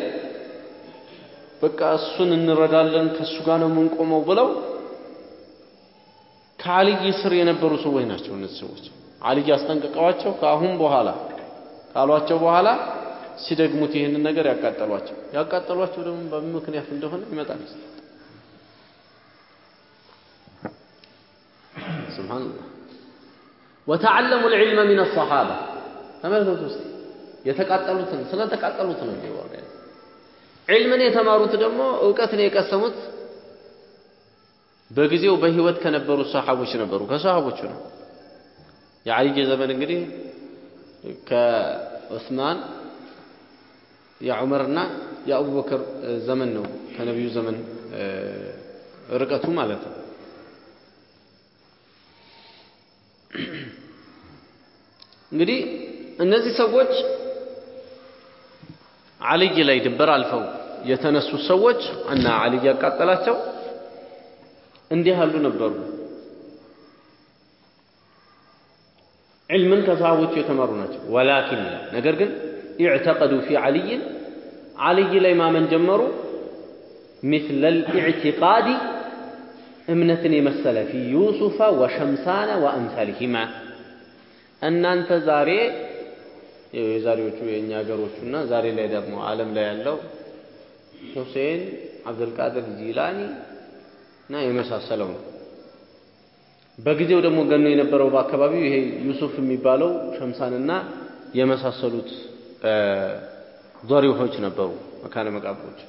በቃ እሱን እንረዳለን ከእሱ ጋር ነው የምንቆመው ብለው ከአልይ ስር የነበሩ ሰዎች ናቸው። እነዚህ ሰዎች አልይ አስጠንቅቀዋቸው ከአሁን በኋላ ካሏቸው በኋላ ሲደግሙት ይህንን ነገር ያቃጠሏቸው ያቃጠሏቸው ደግሞ በምን ምክንያት እንደሆነ ይመጣል። ሱብሃንአላህ ወተዓለሙ ልዕልመ ሚን አሰሓባ ተመልከቱ ውስጥ የተቃጠሉትን ስለተቃጠሉት ነው የሚወራ ዒልምን የተማሩት ደግሞ እውቀትን የቀሰሙት በጊዜው በህይወት ከነበሩት ሰሓቦች ነበሩ። ከሰሓቦቹ ነው። የዓልይ ዘመን እንግዲህ ከዑስማን የዑመርና የአቡበክር ዘመን ነው ከነቢዩ ዘመን ርቀቱ ማለት ነው እንግዲህ እነዚህ ሰዎች አልይ ላይ ድንበር አልፈው የተነሱ ሰዎች እና አልይ ያቃጠላቸው እንዲህ ያሉ ነበሩ። ዕልምን ከሰሃቦቹ የተማሩ ናቸው። ወላኪን ነገር ግን ኢዕተቀዱ ፊ ዓልይን ዓልይ ላይ ማመን ጀመሩ። ሚስለል ኢዕቲቃዲ እምነትን የመሰለ ፊ ዩሱፈ ወሸምሳነ ወአምሳሊሂማ እናንተ ዛሬ የዛሬዎቹ የእኛ ሀገሮቹና ዛሬ ላይ ደግሞ ዓለም ላይ ያለው ሁሴን፣ አብዱልቃድር ጂላኒ እና የመሳሰለው ነው። በጊዜው ደግሞ ገኖ የነበረው በአካባቢው ይሄ ዩሱፍ የሚባለው ሸምሳንና የመሳሰሉት ዶሪሆች ነበሩ፣ መካነ መቃብሮች።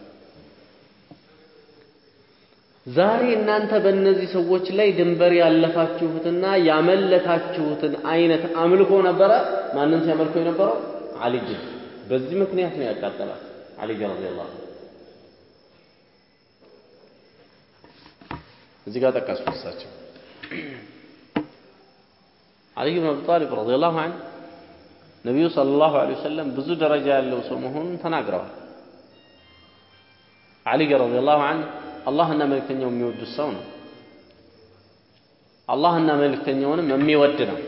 ዛሬ እናንተ በእነዚህ ሰዎች ላይ ድንበር ያለፋችሁትና ያመለካችሁትን አይነት አምልኮ ነበረ። ማንን ሲያመልኩ የነበረው? አልይ። በዚህ ምክንያት ነው ያቃጠላት አልይ ረዲየላሁ ዐንሁ። እዚህ ጋር ጠቀሱ እሳቸው አልይ ብን አቢ ጣሊብ ረዲየላሁ ዐንሁ ነቢዩ ሰለላሁ ዐለይሂ ወሰለም ብዙ ደረጃ ያለው ሰው መሆኑን ተናግረዋል። አልይ ረዲየላሁ ዐንሁ አላህና መልእክተኛው የሚወዱት ሰው ነው። አላህና መልእክተኛውንም የሚወድ ነው።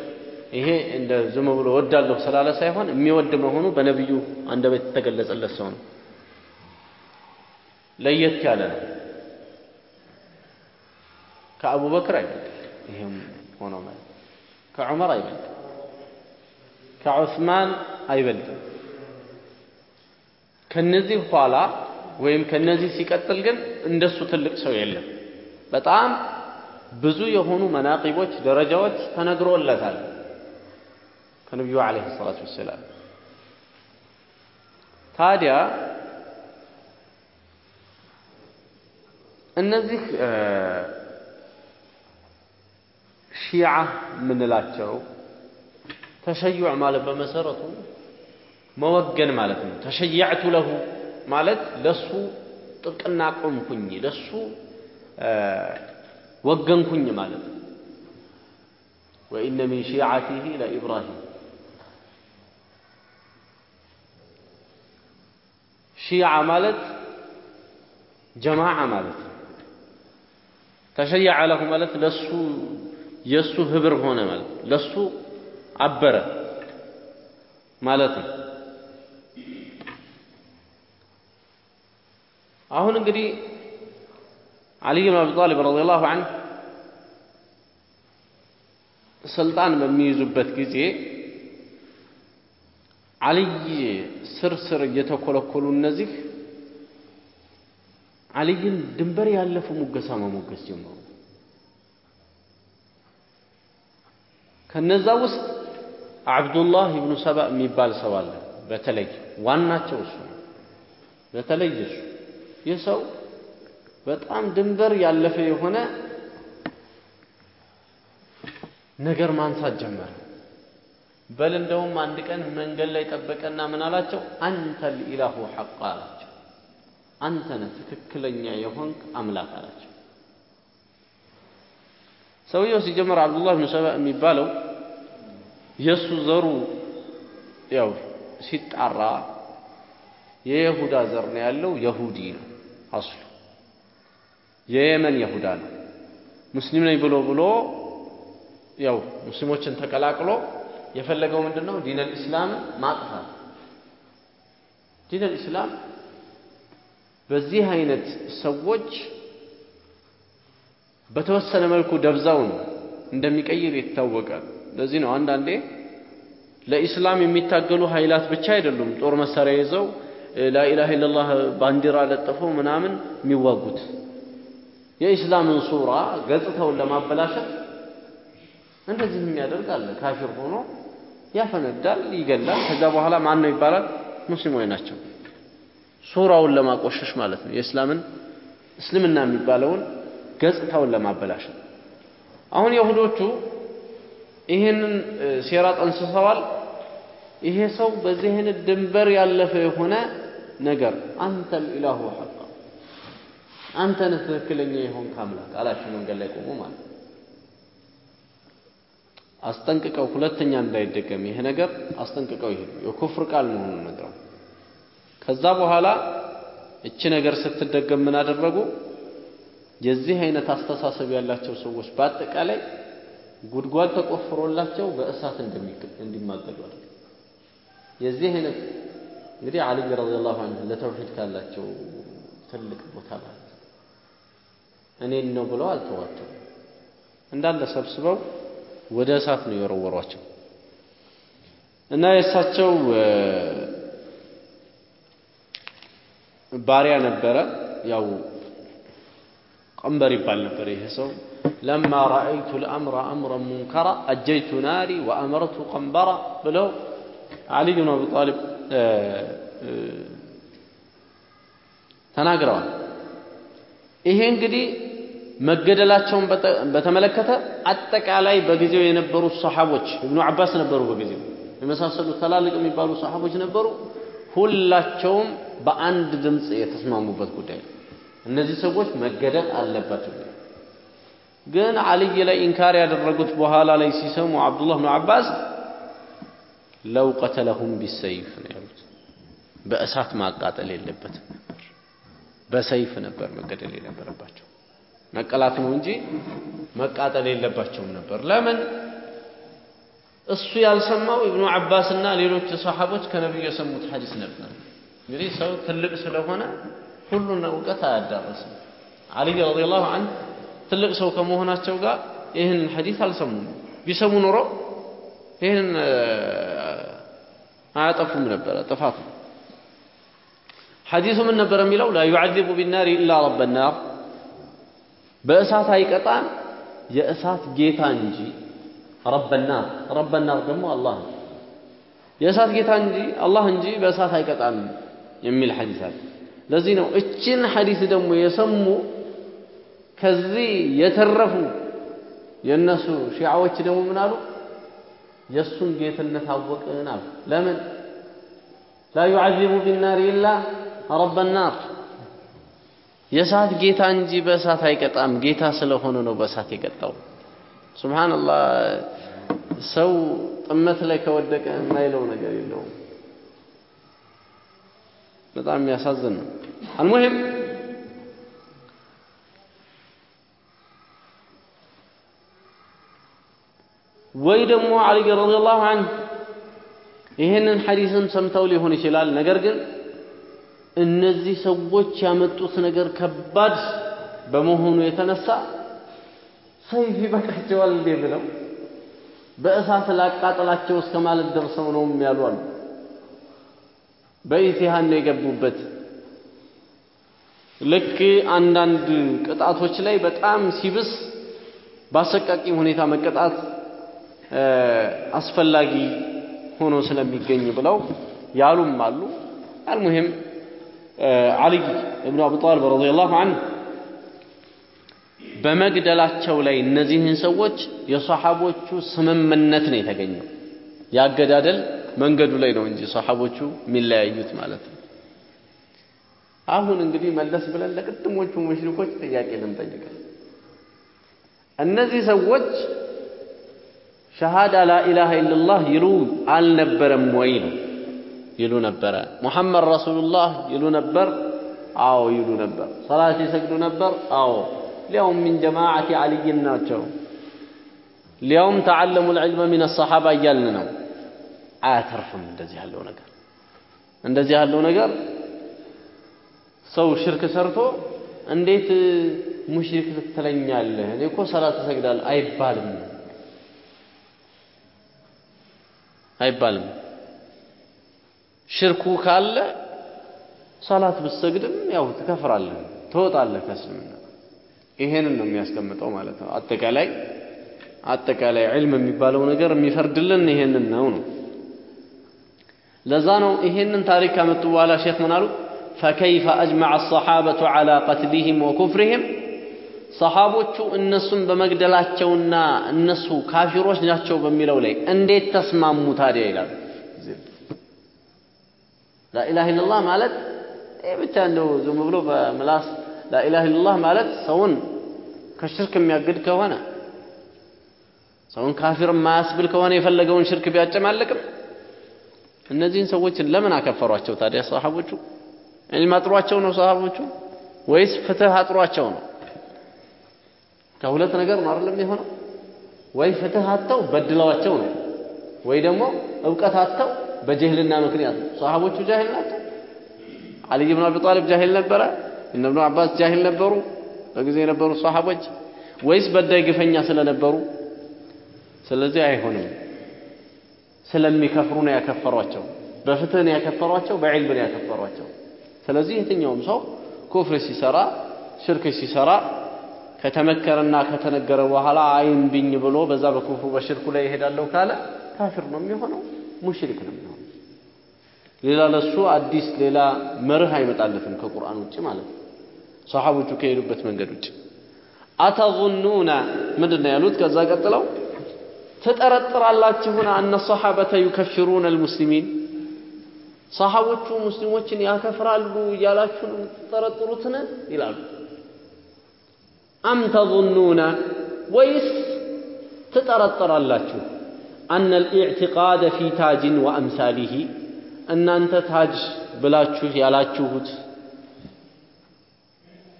ይሄ እንደ ዝም ብሎ ወዳለሁ ስላለ ሳይሆን የሚወድ መሆኑ በነቢዩ አንደበት የተገለጸለት ሰው ነው። ለየት ያለ ነው። ከአቡበክር አይበልጥም። ይሄም ሆኖ ማለት ከዑመር አይበልጥም፣ ከዑስማን አይበልጥም። ከነዚህ ኋላ ወይም ከነዚህ ሲቀጥል ግን እንደሱ ትልቅ ሰው የለም። በጣም ብዙ የሆኑ መናቂቦች፣ ደረጃዎች ተነግሮለታል ከነቢዩ ዓለይሂ ሰላቱ ወሰላም። ታዲያ እነዚህ ሺዓ የምንላቸው ተሸዩዕ ማለት በመሰረቱ መወገን ማለት ነው። ተሸያዕቱ ለሁ ማለት ለሱ ጥብቅና ቆምኩኝ፣ ለሱ ወገንኩኝ ማለት ነው። ወኢነ ሚን ሺዓቲሂ ለኢብራሂም ሺዓ ማለት ጀማዓ ማለት ነው። ተሸያዐ ለሁ ማለት ለሱ የሱ ህብር ሆነ ማለት ለሱ አበረ ማለት ነው። አሁን እንግዲህ አልይ ብን አቢ ጣሊብ ረዲየላሁ ዐንሁ ስልጣን በሚይዙበት ጊዜ አልይ ስር ስር እየተኮለኮሉ እነዚህ አልይን ድንበር ያለፈ ሙገሳ መሞገስ ጀመሩ። ከነዛ ውስጥ አብዱላህ ኢብኑ ሰባ የሚባል ሰው አለ። በተለይ ዋናቸው እሱ ነው። በተለይ እሱ ይህ ሰው በጣም ድንበር ያለፈ የሆነ ነገር ማንሳት ጀመረ። በል እንደውም አንድ ቀን መንገድ ላይ ጠበቀና ምን አላቸው? አንተ ልኢላሁ ሐቅ አላቸው። አንተ ነህ ትክክለኛ የሆንክ አምላክ አላቸው። ሰውየው ሲጀምር አብዱላህ ብን ሰባ የሚባለው የእሱ ዘሩ ያው ሲጣራ የይሁዳ ዘር ነው ያለው፣ የሁዲ ነው أصله። የየመን ይሁዳ ነው። ሙስሊም ነኝ ብሎ ብሎ ያው ሙስሊሞችን ተቀላቅሎ የፈለገው ምንድን ነው? دين الإسلام ን ማጥፋት። دين الإسلام በዚህ አይነት ሰዎች በተወሰነ መልኩ ደብዛውን እንደሚቀይር ይታወቃል። ለዚህ ነው አንዳንዴ ለኢስላም የሚታገሉ ኃይላት ብቻ አይደሉም ጦር መሳሪያ ይዘው ላኢላሃ ኢለላህ ባንዲራ ለጥፈው ምናምን የሚዋጉት የኢስላምን ሱራ ገጽታውን ለማበላሸት እንደዚህ የሚያደርግ አለ። ካፊር ሆኖ ያፈነዳል፣ ይገላል። ከዛ በኋላ ማን ነው ይባላል? ሙስሊሞች ናቸው። ሱራውን ለማቆሸሽ ማለት ነው። የእስላምን እስልምና የሚባለውን ገጽታውን ለማበላሸት አሁን የሁዶቹ ይህንን ሴራ ጠንስሰዋል። ይሄ ሰው በዚህ አይነት ድንበር ያለፈ የሆነ ነገር አንተል ኢላሁ ሐቃ አንተ ነህ ትክክለኛ የሆንክ አምላክ አላቸው። መንገድ ላይ ቆሞ ማለት አስጠንቅቀው ሁለተኛ እንዳይደገም ይሄ ነገር አስጠንቅቀው ይሄዱ የኩፍር ቃል መሆኑን ነግረው ከዛ በኋላ እቺ ነገር ስትደገም ምን አደረጉ? የዚህ አይነት አስተሳሰብ ያላቸው ሰዎች በአጠቃላይ ጉድጓድ ተቆፍሮላቸው በእሳት እንዲማገዱ አለ። የዚህ አይነት እንግዲህ አልይ ረዲየላሁ ዐንሁ ለተውሂድ ካላቸው ትልቅ ቦታ ማለት እኔን ነው ብለው አልተዋቸው እንዳለ ሰብስበው ወደ እሳት ነው የወረወሯቸው። እና የእሳቸው ባሪያ ነበረ። ያው ቀንበር ይባል ነበር ይሄ ሰው። ለማ ረአይቱ ልአምረ አምረን ሙንከራ አጀይቱ ናሪ ወአመርቱ ቀንበራ ብለው አሊ ብን አቢ ጣሊብ ተናግረዋል። ይሄ እንግዲህ መገደላቸውን በተመለከተ አጠቃላይ በጊዜው የነበሩ ሰሓቦች እብኑ ዓባስ ነበሩ፣ በጊዜው የመሳሰሉ ትላልቅ የሚባሉ ሰሓቦች ነበሩ። ሁላቸውም በአንድ ድምፅ የተስማሙበት ጉዳይ ነው። እነዚህ ሰዎች መገደል አለባቸው። ግን አልይ ላይ ኢንካር ያደረጉት በኋላ ላይ ሲሰሙ አብዱላህ ብኑ ዓባስ ለው ቀተለሁም ቢሰይፍ ነው ያሉት። በእሳት ማቃጠል የለበትም ነበር፣ በሰይፍ ነበር መገደል የነበረባቸው። መቀላት ነው እንጂ መቃጠል የለባቸውም ነበር። ለምን? እሱ ያልሰማው ኢብኑ ዓባስና ሌሎች ሰሓቦች ከነቢዩ የሰሙት ሐዲስ ነበር። እንግዲህ ሰው ትልቅ ስለሆነ ሁሉን እውቀት አያዳረስም። አልይ ረዲየላሁ ዐንሁ ትልቅ ሰው ከመሆናቸው ጋር ይህንን ሐዲስ አልሰሙም። ቢሰሙ ኖሮ ይህንን አያጠፉም ነበረ፣ ጥፋት ነው። ሐዲሱ ምን ነበር የሚለው? ላ ዩዐዚቡ ቢናሪ ኢላ ረበ በእሳት አይቀጣም የእሳት ጌታ እንጂ ረበ ናር። ደግሞ አላህ የእሳት ጌታ እንጂ አላህ እንጂ በእሳት አይቀጣም የሚል ሐዲስ አለ። ለዚህ ነው እችን ሐዲስ ደግሞ የሰሙ ከዚህ የተረፉ የእነሱ ሺዓዎች ደግሞ ምን አሉ? የእሱን ጌትነት አወቅን አሉ። ለምን ላ ዩዐዚቡ ቢናር ኢላ ረበ ናር፣ የእሳት ጌታ እንጂ በእሳት አይቀጣም። ጌታ ስለሆነ ነው በእሳት የቀጣው። ሱብሓነላህ። ሰው ጥመት ላይ ከወደቀ የማይለው ነገር የለውም። በጣም የሚያሳዝን ነው። አልሙሂም ወይ ደግሞ አልይ ረዲየላሁ ዐንሁ ይህንን ሐዲስም ሰምተው ሊሆን ይችላል። ነገር ግን እነዚህ ሰዎች ያመጡት ነገር ከባድ በመሆኑ የተነሳ ሰይፍ ይበቃቸዋል እንዴ ብለው በእሳት ላቃጥላቸው እስከ ማለት ደርሰው ነው ያሉ አሉ። በኢትሃን ነው የገቡበት። ልክ አንዳንድ ቅጣቶች ላይ በጣም ሲብስ በአሰቃቂ ሁኔታ መቀጣት አስፈላጊ ሆኖ ስለሚገኝ ብለው ያሉም አሉ። አልሙሂም አልይ እብኑ አቢ ጣልብ ረዲየላሁ ዐንሁ በመግደላቸው ላይ እነዚህን ሰዎች የሰሓቦቹ ስምምነት ነው የተገኘው። ያገዳደል መንገዱ ላይ ነው እንጂ ሰሓቦቹ የሚለያዩት ማለት ነው። አሁን እንግዲህ መለስ ብለን ለቅድሞቹ ሙሽሪኮች ጥያቄ ልንጠይቅ እነዚህ ሰዎች ሸሃዳ ላኢላሃ ኢለላህ ይሉ አልነበረም ወይ ነው ይሉ ነበረ። ሙሐመድ ረሱሉላህ ይሉ ነበር። አዎ ይሉ ነበር። ሰላት ይሰግዱ ነበር። አዎ ሊያውም ሚን ጀማዓቲ አልይን ናቸው። ሊያውም ተዓለሙ ልዕልመ ሚን ሰሓባ እያልን ነው። አያተርፍም እንደዚህ ያለው ነገር እንደዚህ ያለው ነገር ሰው ሽርክ ሰርቶ እንዴት ሙሽሪክ ትለኛለህ? እኔ እኮ ሰላት እሰግዳለሁ አይባልም አይባልም። ሽርኩ ካለ ሰላት ብትሰግድም ያው ትከፍራለህ፣ ትወጣለህ ከእስልምና። ይሄንን ነው የሚያስቀምጠው ማለት ነው። አጠቃላይ አጠቃላይ ዕልም የሚባለው ነገር የሚፈርድልን ይሄንን ነው ነው። ለዛ ነው ይሄንን ታሪክ ካመጡ በኋላ ሼክ ምን አሉ? ፈከይፈ አጅመዐ አሰሓበቱ ዐላ ቀትሊሂም ወኩፍሪሂም ሰሓቦቹ እነሱን በመግደላቸውና እነሱ ካፊሮች ናቸው በሚለው ላይ እንዴት ተስማሙ ታዲያ ይላሉ። ላኢላሃ ኢለላህ ማለት ይህ ብቻ እንደው ዝም ብሎ በምላስ ላኢላሃ ኢለላህ ማለት ሰውን ከሽርክ የሚያግድ ከሆነ ሰውን ካፊር የማያስብል ከሆነ የፈለገውን ሽርክ ቢያጨማልቅም እነዚህን ሰዎችን ለምን አከፈሯቸው ታዲያ ሰሓቦቹ? ዕልም አጥሯቸው ነው ሰሃቦቹ ወይስ ፍትህ አጥሯቸው ነው? ከሁለት ነገር ነው አይደለም የሆነው ወይ ፍትህ አጥተው በድለዋቸው ነው። ወይ ደግሞ እውቀት አጥተው በጀህልና ምክንያት ነው። ሰሃቦቹ ጃሂል ናቸው። አልይ ብን አቢ ጣሊብ ጃሂል ነበረ። እነ ኢብኑ አባስ ጃሂል ነበሩ። በጊዜ የነበሩ ሰሃቦች። ወይስ በዳይ ግፈኛ ስለነበሩ? ስለዚህ አይሆንም። ስለሚከፍሩ ነው ያከፈሯቸው። በፍትህ ነው ያከፈሯቸው በዕልም ነው ያከፈሯቸው። ስለዚህ የትኛውም ሰው ኩፍር ሲሰራ ሽርክ ሲሰራ ከተመከረና ከተነገረ በኋላ አይምብኝ ብሎ በዛ በኩፍሩ በሽርኩ ላይ ይሄዳለሁ ካለ ካፊር ነው የሚሆነው ሙሽሪክ ነው የሚሆነው። ሌላ ለሱ አዲስ ሌላ መርህ አይመጣለትም ከቁርአን ውጭ ማለት ነው። ሰሃቦቹ ከሄዱበት መንገድ ውጭ አተظኑና ምንድን ነው ያሉት? ከዛ ቀጥለው ትጠረጥራላችሁን አነ ሰሓበተ ዩከፍሩነ ልሙስሊሚን ሰሃቦቹ ሙስሊሞችን ያከፍራሉ እያላችሁ ነው የምትጠረጥሩትን? ይላሉ አም ተظኑነ ወይስ ትጠረጥራላችሁ أن الاعتقاد في تاج وأمثاله እናንተ ታጅ ብላችሁ ያላችሁት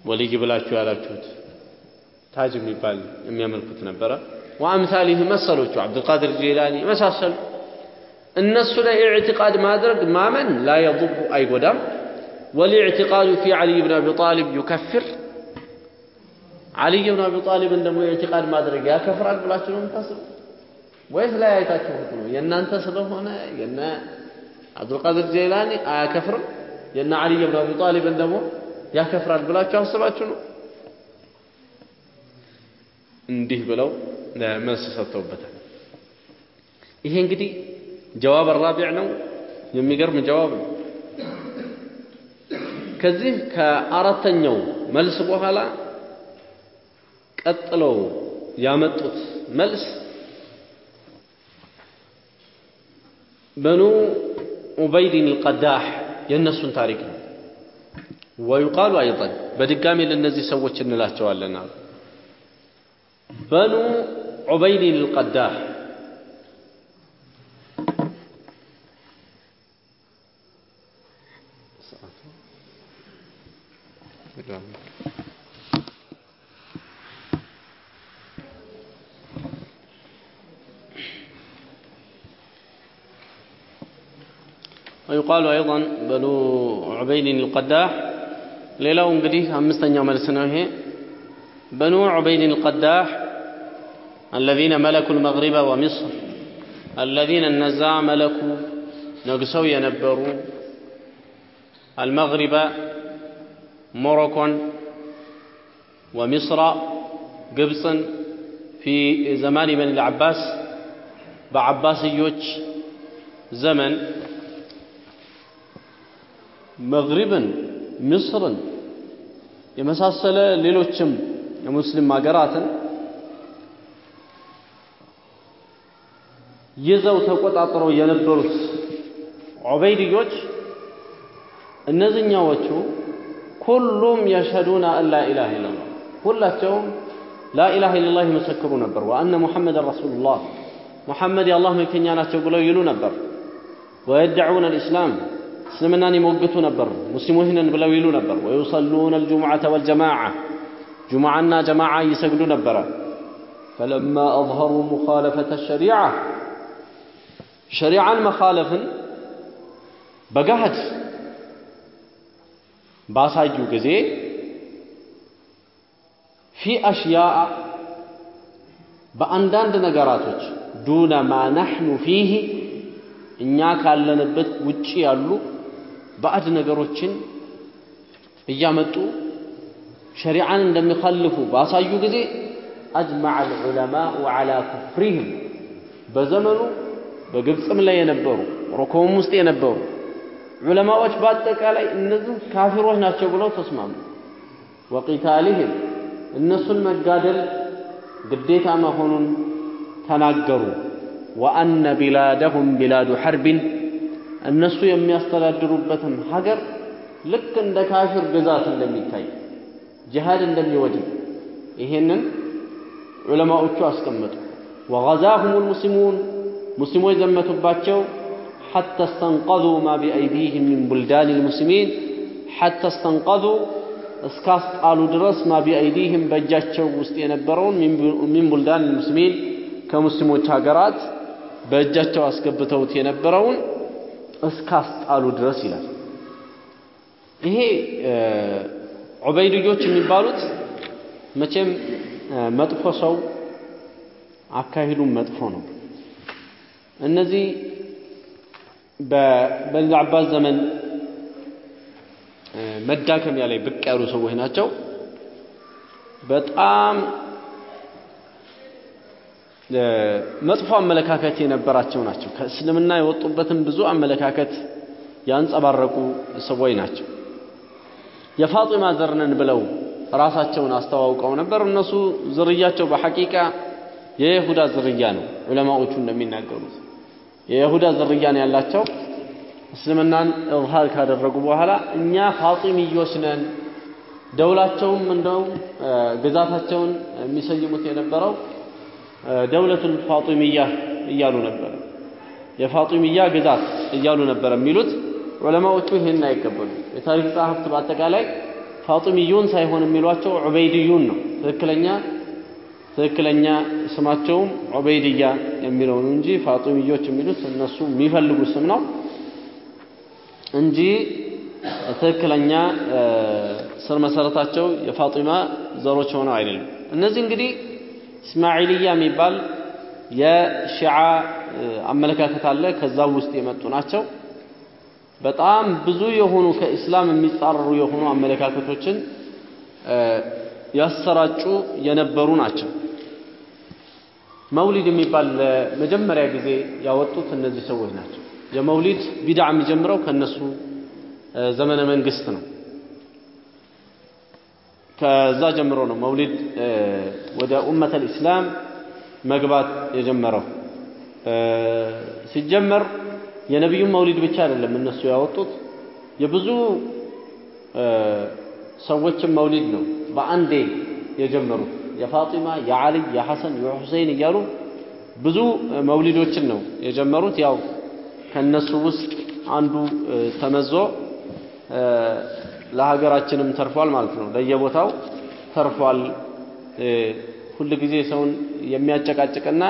ወሊይ ብላችሁ ያላችሁት ታጅ የሚባል የሚያመልኩት ነበረ وأمثاله መሰሎቹ አብዱልቃድር ጄላኒ መሳሰሉ እነሱ ላይ اعتقاد ማድረግ ማመን لا يضر አይጎዳም والاعتقاد في علي بن أبي طالب يكفر ዓሊይ ብን አቢ ጣሊብን ደግሞ ኢዕትቃድ ማድረግ ያከፍራል ብላችሁ ነው የምታስቡ ወይስ ላይ አይታችሁት ነው? የእናንተ ስለሆነ የነ አብዱልቃድር ጄላኒ አያከፍርም? የነ ዓሊይ ብን አቢ ጣሊብን ደግሞ ያከፍራል ብላችሁ አስባችሁ ነው? እንዲህ ብለው መልስ ሰጥተውበታል። ይሄ እንግዲህ ጀዋብ ራቢዕ ነው። የሚገርም ጀዋብ ነው። ከዚህ ከአራተኛው መልስ በኋላ ቀጥለው ያመጡት መልስ በኑ ዑበይድን ልቀዳሕ የእነሱን ታሪክ ነው። ወዩቃሉ አይጠን በድጋሚ ለእነዚህ ሰዎች እንላቸዋለን አሉ። በኑ ዑበይድን ልቀዳሕ ويقال أيضا بنو عبيد القداح ሌላው እንግዲህ አምስተኛው መልስ ነው ይሄ በኑ ዑበይድ القداح الذين ملكوا المغرب ومصر الذين እነዛ መለኩ ነግሰው የነበሩ المغرب ሞሮኮን ومصر ግብፅን في زمان بني العباس በዓባስዮች ዘመን መግሪብን ምስርን የመሳሰለ ሌሎችም የሙስሊም ሀገራትን ይዘው ተቆጣጥረው የነበሩት ዑበይድዮች እነዚህኛዎቹ ኩሉም የሽሀዱነ አን ላ ኢላሃ ኢለላህ ሁላቸውም ላ ኢላሃ ኢለላህ ይመሰክሩ ነበር። ወአነ ሙሐመድን ረሱሉላህ ሙሐመድ የአላህ መልክተኛ ናቸው ብለው ይሉ ነበር። ወየድዑነ ልእስላም እስልምናን ይሞግቱ ነበር ሙስሊሞች ነን ብለው ይሉ ነበር። ወዩሰሉነ አልጁሙዓተ ወልጀማዓ ጁሙዓና ጀማዓ ይሰግዱ ነበረ። ፈለማ አظهሩ ሙኻለፈተ ሸሪዓ ሸሪዓን መኻለፍን በገሃድ ባሳዩ ጊዜ ፊ አሽያአ በአንዳንድ ነገራቶች ዱነ ማ ናሕኑ ፊህ እኛ ካለንበት ውጪ ያሉ ባዕድ ነገሮችን እያመጡ ሸሪዓን እንደሚኸልፉ ባሳዩ ጊዜ አጅመዐ አልዑለማኡ ዐላ ኩፍሪህም በዘመኑ በግብፅም ላይ የነበሩ ሞሮኮም ውስጥ የነበሩ ዑለማዎች በአጠቃላይ እነዚህ ካፊሮች ናቸው ብለው ተስማሙ። ወቂታሊህም እነሱን መጋደል ግዴታ መሆኑን ተናገሩ። ወአነ ቢላደሁም ቢላዱ ሐርቢን እነሱ የሚያስተዳድሩበትን ሀገር ልክ እንደ ካፊር ግዛት እንደሚታይ ጅሃድ እንደሚወድም ይሄንን ዑለማዎቹ አስቀመጡ ወغዛሁም ልሙስሊሙን ሙስሊሞች ዘመቱባቸው حتى استنقذوا ما بأيديهم من بلدان المسلمين حتى استنقذوا اسكاس قالوا درس ما بأيديهم بجاتشو وستي نبرون من بلدان المسلمين. كمسلمو تاجرات بجاتشو أسكبتو تي እስካስጣሉ ድረስ ይላል። ይሄ ዑበይድዮች የሚባሉት መቼም መጥፎ ሰው አካሂዱም መጥፎ ነው። እነዚህ በበኒ አባስ ዘመን መዳከሚያ ላይ ብቅ ያሉ ሰዎች ናቸው። በጣም መጥፎ አመለካከት የነበራቸው ናቸው። ከእስልምና የወጡበትን ብዙ አመለካከት ያንጸባረቁ ሰዎች ናቸው። የፋጢማ ዘር ነን ብለው ራሳቸውን አስተዋውቀው ነበር። እነሱ ዝርያቸው በሐቂቃ የይሁዳ ዝርያ ነው። ዑለማዎቹ እንደሚናገሩት የይሁዳ ዝርያ ነው ያላቸው። እስልምናን እዝሃር ካደረጉ በኋላ እኛ ፋጢሚዮች ነን። ደውላቸውም እንደው ግዛታቸውን የሚሰይሙት የነበረው ደውለቱል ፋጢሚያ እያሉ ነበር። የፋጢሚያ ግዛት እያሉ ነበር የሚሉት። ዑለማዎቹ ይህን አይቀበሉ። የታሪክ ጸሐፍት በአጠቃላይ ፋጢሚዩን ሳይሆን የሚሏቸው ዑበይድዩን ነው። ትክክለኛ ትክክለኛ ስማቸውም ዑበይድያ የሚለው ነው እንጂ ፋጢሚዮች የሚሉት እነሱ የሚፈልጉ ስም ነው እንጂ ትክክለኛ ስር መሰረታቸው የፋጢማ ዘሮች ሆነው አይደለም። እነዚህ እንግዲህ እስማዒልያ የሚባል የሺዓ አመለካከት አለ። ከዛ ውስጥ የመጡ ናቸው። በጣም ብዙ የሆኑ ከኢስላም የሚጻረሩ የሆኑ አመለካከቶችን ያሰራጩ የነበሩ ናቸው። መውሊድ የሚባል ለመጀመሪያ ጊዜ ያወጡት እነዚህ ሰዎች ናቸው። የመውሊድ ቢድዓ የሚጀምረው ከነሱ ዘመነ መንግስት ነው። ከዛ ጀምሮ ነው መውሊድ ወደ ኡመተል ኢስላም መግባት የጀመረው። ሲጀመር የነቢዩን መውሊድ ብቻ አይደለም እነሱ ያወጡት የብዙ ሰዎችን መውሊድ ነው በአንዴ የጀመሩት። የፋጢማ፣ የዓሊ፣ የሐሰን፣ የሁሴይን እያሉ ብዙ መውሊዶችን ነው የጀመሩት። ያው ከነሱ ውስጥ አንዱ ተመዞ ለሀገራችንም ተርፏል ማለት ነው። ለየቦታው ተርፏል። ሁልጊዜ ሰውን የሚያጨቃጭቅና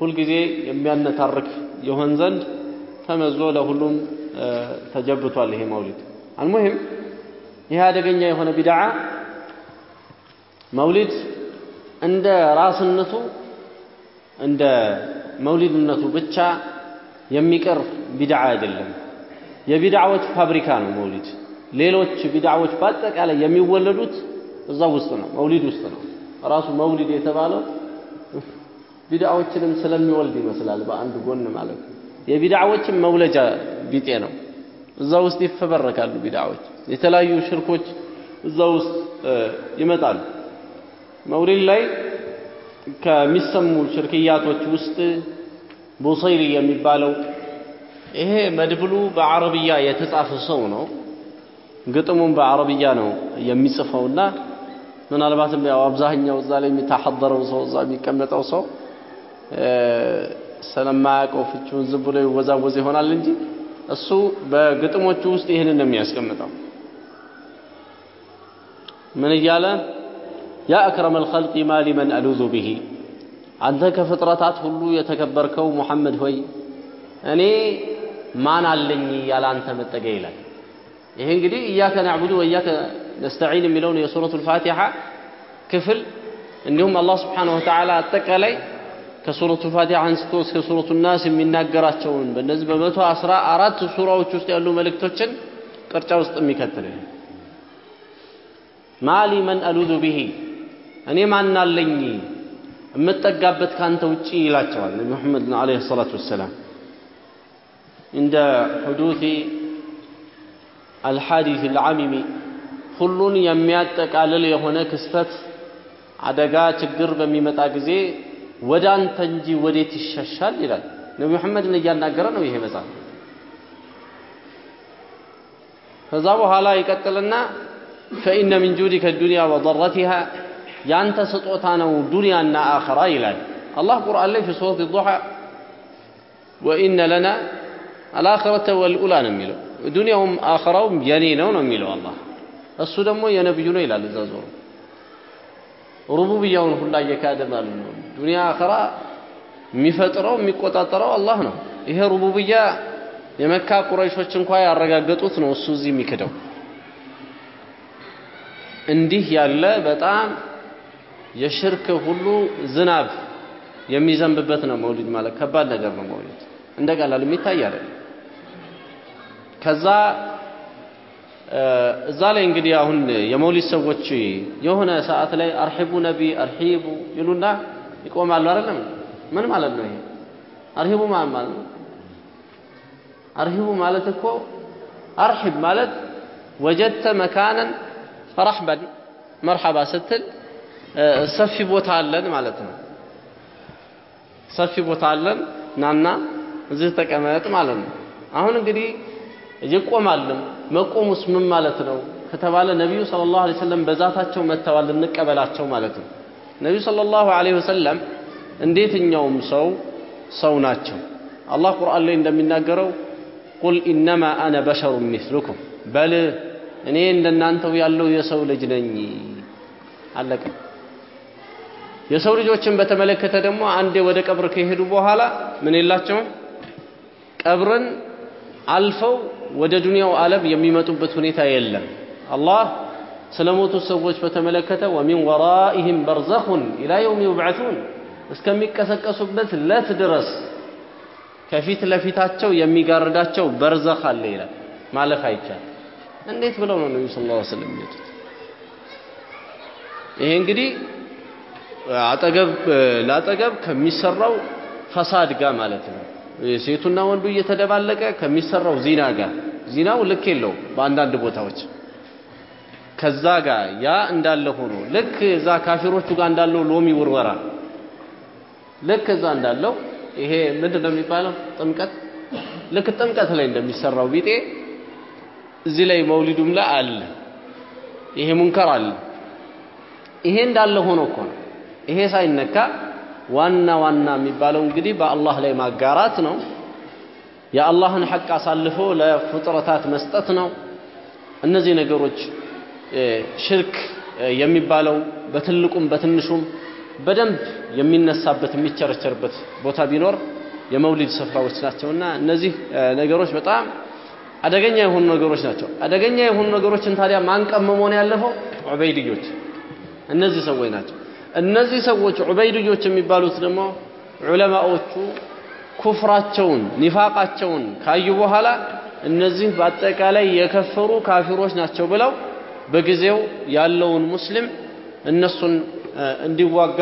ሁልጊዜ የሚያነታርክ ይሆን ዘንድ ተመዞ ለሁሉም ተጀብቷል ይሄ መውሊድ። አልሙሂም ይሄ አደገኛ የሆነ ቢድዓ መውሊድ እንደ ራስነቱ እንደ መውሊድነቱ ብቻ የሚቀር ቢድዓ አይደለም። የቢድዓዎች ፋብሪካ ነው መውሊድ። ሌሎች ቢድዓዎች በአጠቃላይ የሚወለዱት እዛ ውስጥ ነው፣ መውሊድ ውስጥ ነው። ራሱ መውሊድ የተባለው ቢድዓዎችንም ስለሚወልድ ይመስላል በአንድ ጎን ማለት ነው። የቢድዓዎችን መውለጃ ቢጤ ነው። እዛ ውስጥ ይፈበረካሉ ቢድዓዎች፣ የተለያዩ ሽርኮች እዛ ውስጥ ይመጣሉ። መውሊድ ላይ ከሚሰሙ ሽርክያቶች ውስጥ ቡሰይሪ የሚባለው ይሄ መድብሉ በአረብያ የተጻፈ ሰው ነው። ግጥሙም በአረብያ ነው የሚጽፈውና ምናልባትም ያው አብዛኛው እዛ ላይ የሚታሐደረው ሰው እዛ የሚቀመጠው ሰው ስለማያውቀው ፍቹን ዝም ብሎ ይወዛወዝ ይሆናል እንጂ እሱ በግጥሞቹ ውስጥ ይህንን ነው የሚያስቀምጠው። ምን እያለ ያ አክረመ አልኸልቂ ማ ሊመን አሉዙ ብሂ አንተ ከፍጥረታት ሁሉ የተከበርከው ሙሐመድ ሆይ እኔ ማን አለኝ ያለ አንተ መጠጊያ ይላል። ይሄ እንግዲህ እያከ ናዕቡዱ ወእያከ ነስተዒን የሚለውን የሱረቱል ፋቲሓ ክፍል እንዲሁም አላህ ስብሓነሁ ወተዓላ አጠቃላይ ከሱረቱ ፋቲሓ አንስቶ እስከ ሱረቱ ናስ የሚናገራቸውን በእነዚህ በመቶ አስራ አራት ሱራዎች ውስጥ ያሉ መልእክቶችን ቅርጫ ውስጥ የሚከትል ማሊ መን አሉዙ ብሂ እኔ ማን አለኝ? የምጠጋበት ካንተ ውጪ ይላቸዋል ነቢ ሙሐመድ ዓለይሂ ሰላቱ ወሰላም። እንደ ሑዱቲ አልሓዲስ አልዓሚሚ ሁሉን የሚያጠቃልል የሆነ ክስተት አደጋ ችግር በሚመጣ ጊዜ ወደ አንተ እንጂ ወዴት ይሸሻል ይላል። ነቢ መሐመድን እያናገረ ነው ይሄ መጽሐፍ። ከዛ በኋላ ይቀጥልና ፈኢነ ሚን ጁዲከ ዱንያ ወضረቲሃ ያንተ ስጦታ ነው ዱንያና አኸራ ይላል። አላህ ቁርአን ላይ ፊ ሱረት ዱሓ ወኢነ ለና አልአኸረተ ወልኡላ ነው የሚለው ዱንያውም አኸራውም የኔ ነው ነው የሚለው አላህ እሱ ደግሞ የነብዩ ነው ይላል እዛ ዞሮ ሩቡብያውን ሁላ እየካደ ማለት ነው። ዱንያ አኸራ የሚፈጥረው የሚቆጣጠረው አላህ ነው። ይሄ ሩቡብያ የመካ ቁረይሾች እንኳ ያረጋገጡት ነው። እሱ እዚህ የሚክደው እንዲህ ያለ በጣም የሽርክ ሁሉ ዝናብ የሚዘንብበት ነው መውሊድ ማለት ከባድ ነገር ነው። መውሊድ እንደ ቀላል የሚታይ አይደለም። ከዛ እዛ ላይ እንግዲህ አሁን የመውሊድ ሰዎች የሆነ ሰዓት ላይ አርሒቡ ነቢ አርሒቡ ይሉና ይቆማሉ አይደለም? ምን ማለት ነው ይሄ? አርሂቡ ማለት ነው? አርሂቡ ማለት እኮ አርሂብ ማለት ወጀድተ መካነን ረሕበን መርሐባ ስትል ሰፊ ቦታ አለን ማለት ነው። ሰፊ ቦታ አለን ናና እዚህ ተቀመጥ ማለት ነው። አሁን እንግዲህ ይቆማልም። መቆሙስ ምን ማለት ነው? ከተባለ ነቢዩ ሰለላሁ ዐለይሂ ወሰለም በዛታቸው መጥተዋል እንቀበላቸው ማለት ነው። ነቢዩ ሰለላሁ ዐለይሂ ወሰለም እንዴትኛውም ሰው ሰው ናቸው። አላህ ቁርአን ላይ እንደሚናገረው ቁል ኢነማ አነ በሸሩ ሚስሉኩም በል እኔ እንደናንተው ያለው የሰው ልጅ ነኝ። አለቀ። የሰው ልጆችን በተመለከተ ደግሞ አንዴ ወደ ቀብር ከሄዱ በኋላ ምን የላቸውም? ቀብርን አልፈው ወደ ዱንያው ዓለም የሚመጡበት ሁኔታ የለም። አላህ ስለ ሞቱ ሰዎች በተመለከተ ወሚን ወራኢህም በርዘኹን ኢላ የውም ዩብዓቱን እስከሚቀሰቀሱበት ለት ድረስ ከፊት ለፊታቸው የሚጋርዳቸው በርዘኽ አለ ይላል። ማለፍ አይቻል እንዴት ብለው ነው ነቢዩ ስለ ላ ስለም የሚሄዱት ይሄ እንግዲህ አጠገብ ለአጠገብ ከሚሰራው ፈሳድ ጋር ማለት ነው ሴቱና ወንዱ እየተደባለቀ ከሚሰራው ዚና ጋር ዚናው ልክ የለው በአንዳንድ ቦታዎች። ከዛ ጋር ያ እንዳለ ሆኖ ልክ እዛ ካፊሮቹ ጋር እንዳለው ሎሚ ውርወራ። ልክ እዛ እንዳለው ይሄ ምንድን ነው የሚባለው? ጥምቀት? ልክ ጥምቀት ላይ እንደሚሰራው ቢጤ እዚህ ላይ መውሊዱም ላይ አለ። ይሄ ሙንከር አለ። ይሄ እንዳለ ሆኖ እኮ ነው። ይሄ ሳይነካ ዋና ዋና የሚባለው እንግዲህ በአላህ ላይ ማጋራት ነው። የአላህን ሐቅ አሳልፎ ለፍጥረታት መስጠት ነው። እነዚህ ነገሮች ሽርክ የሚባለው በትልቁም በትንሹም በደንብ የሚነሳበት የሚቸረቸርበት ቦታ ቢኖር የመውሊድ ስፍራዎች ናቸውና እነዚህ ነገሮች በጣም አደገኛ የሆኑ ነገሮች ናቸው። አደገኛ የሆኑ ነገሮችን ታዲያ ማን ቀመሞን ያለፈው? ዑበይድዮች። እነዚህ ሰዎች ናቸው እነዚህ ሰዎች ዑበይድዮች የሚባሉት ደግሞ ዑለማዎቹ ኩፍራቸውን ኒፋቃቸውን ካዩ በኋላ እነዚህ በአጠቃላይ የከፈሩ ካፊሮች ናቸው ብለው በጊዜው ያለውን ሙስሊም እነሱን እንዲዋጋ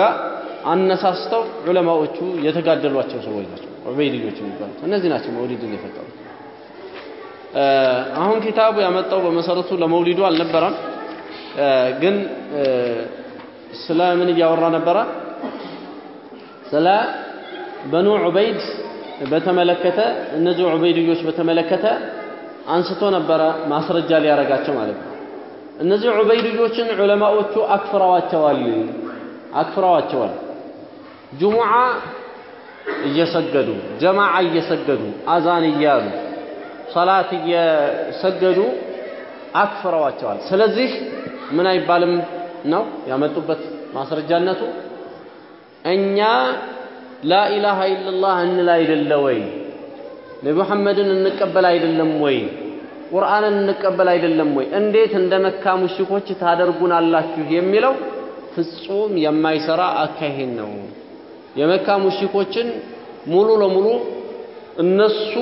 አነሳስተው ዑለማዎቹ የተጋደሏቸው ሰዎች ናቸው። ዑበይድዮች የሚባሉት እነዚህ ናቸው መውሊድን የፈጠሩት። አሁን ኪታቡ ያመጣው በመሰረቱ ለመውሊዱ አልነበረም። ግን ስለ ምን እያወራ ነበረ? ስለ በኑ ዑበይድ በተመለከተ እነዚህ ዑበይድዮች በተመለከተ አንስቶ ነበረ ማስረጃ ሊያረጋቸው ማለት ነው። እነዚህ ዑበይድዮችን ዑለማዎቹ አክፍረዋቸዋል አክፍረዋቸዋል። ጁሙዓ እየሰገዱ ጀማዓ እየሰገዱ አዛን እያሉ ሰላት እየሰገዱ አክፍረዋቸዋል። ስለዚህ ምን አይባልም ነው ያመጡበት ማስረጃነቱ? እኛ ላኢላሃ ኢላላህ እንል አይደለ ወይ? ነቢ መሐመድን እንቀበል አይደለም ወይ? ቁርአንን እንቀበል አይደለም ወይ? እንዴት እንደ መካ ሙሽኮች ታደርጉናላችሁ የሚለው ፍጹም የማይሰራ አካሄድ ነው። የመካ ሙሽሪኮችን ሙሉ ለሙሉ እነሱ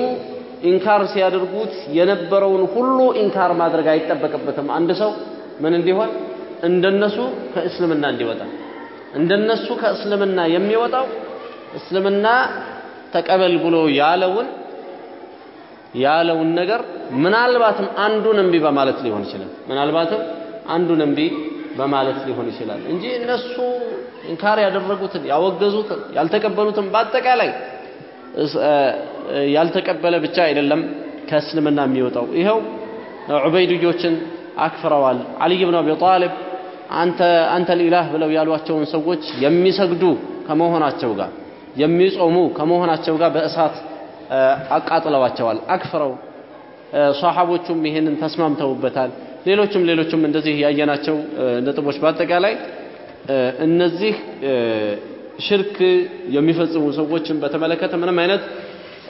إنكار ሲያደርጉት የነበረውን ሁሉ إنكار ማድረግ አይጠበቅበትም። አንድ ሰው ምን እንዲሆን እንደነሱ ከእስልምና እንዲወጣ እንደነሱ ከእስልምና የሚወጣው እስልምና ተቀበል ብሎ ያለውን ያለውን ነገር ምናልባትም አንዱን እምቢ በማለት ሊሆን ይችላል። ምናልባትም አንዱን እምቢ በማለት ሊሆን ይችላል እንጂ እነሱ ኢንካር ያደረጉትን ያወገዙትን ያልተቀበሉትን በአጠቃላይ ያልተቀበለ ብቻ አይደለም ከእስልምና የሚወጣው። ይኸው ዑበይድዮችን አክፍረዋል። አልይ ብን አቢ ጣሊብ አንተ አንተ ልኢላህ ብለው ያሏቸውን ሰዎች የሚሰግዱ ከመሆናቸው ጋር የሚጾሙ ከመሆናቸው ጋር በእሳት አቃጥለዋቸዋል። አክፍረው ሷሐቦቹም ይህንን ተስማምተውበታል። ሌሎችም ሌሎችም እንደዚህ ያየናቸው ነጥቦች በአጠቃላይ እነዚህ ሽርክ የሚፈጽሙ ሰዎችን በተመለከተ ምንም አይነት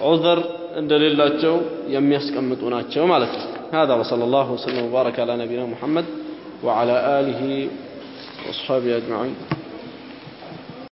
ዑذር እንደሌላቸው የሚያስቀምጡ ናቸው ማለት ነው هذا وصلى الله وسلم وبارك على نبينا محمد وعلى آله وأصحابه أجمعين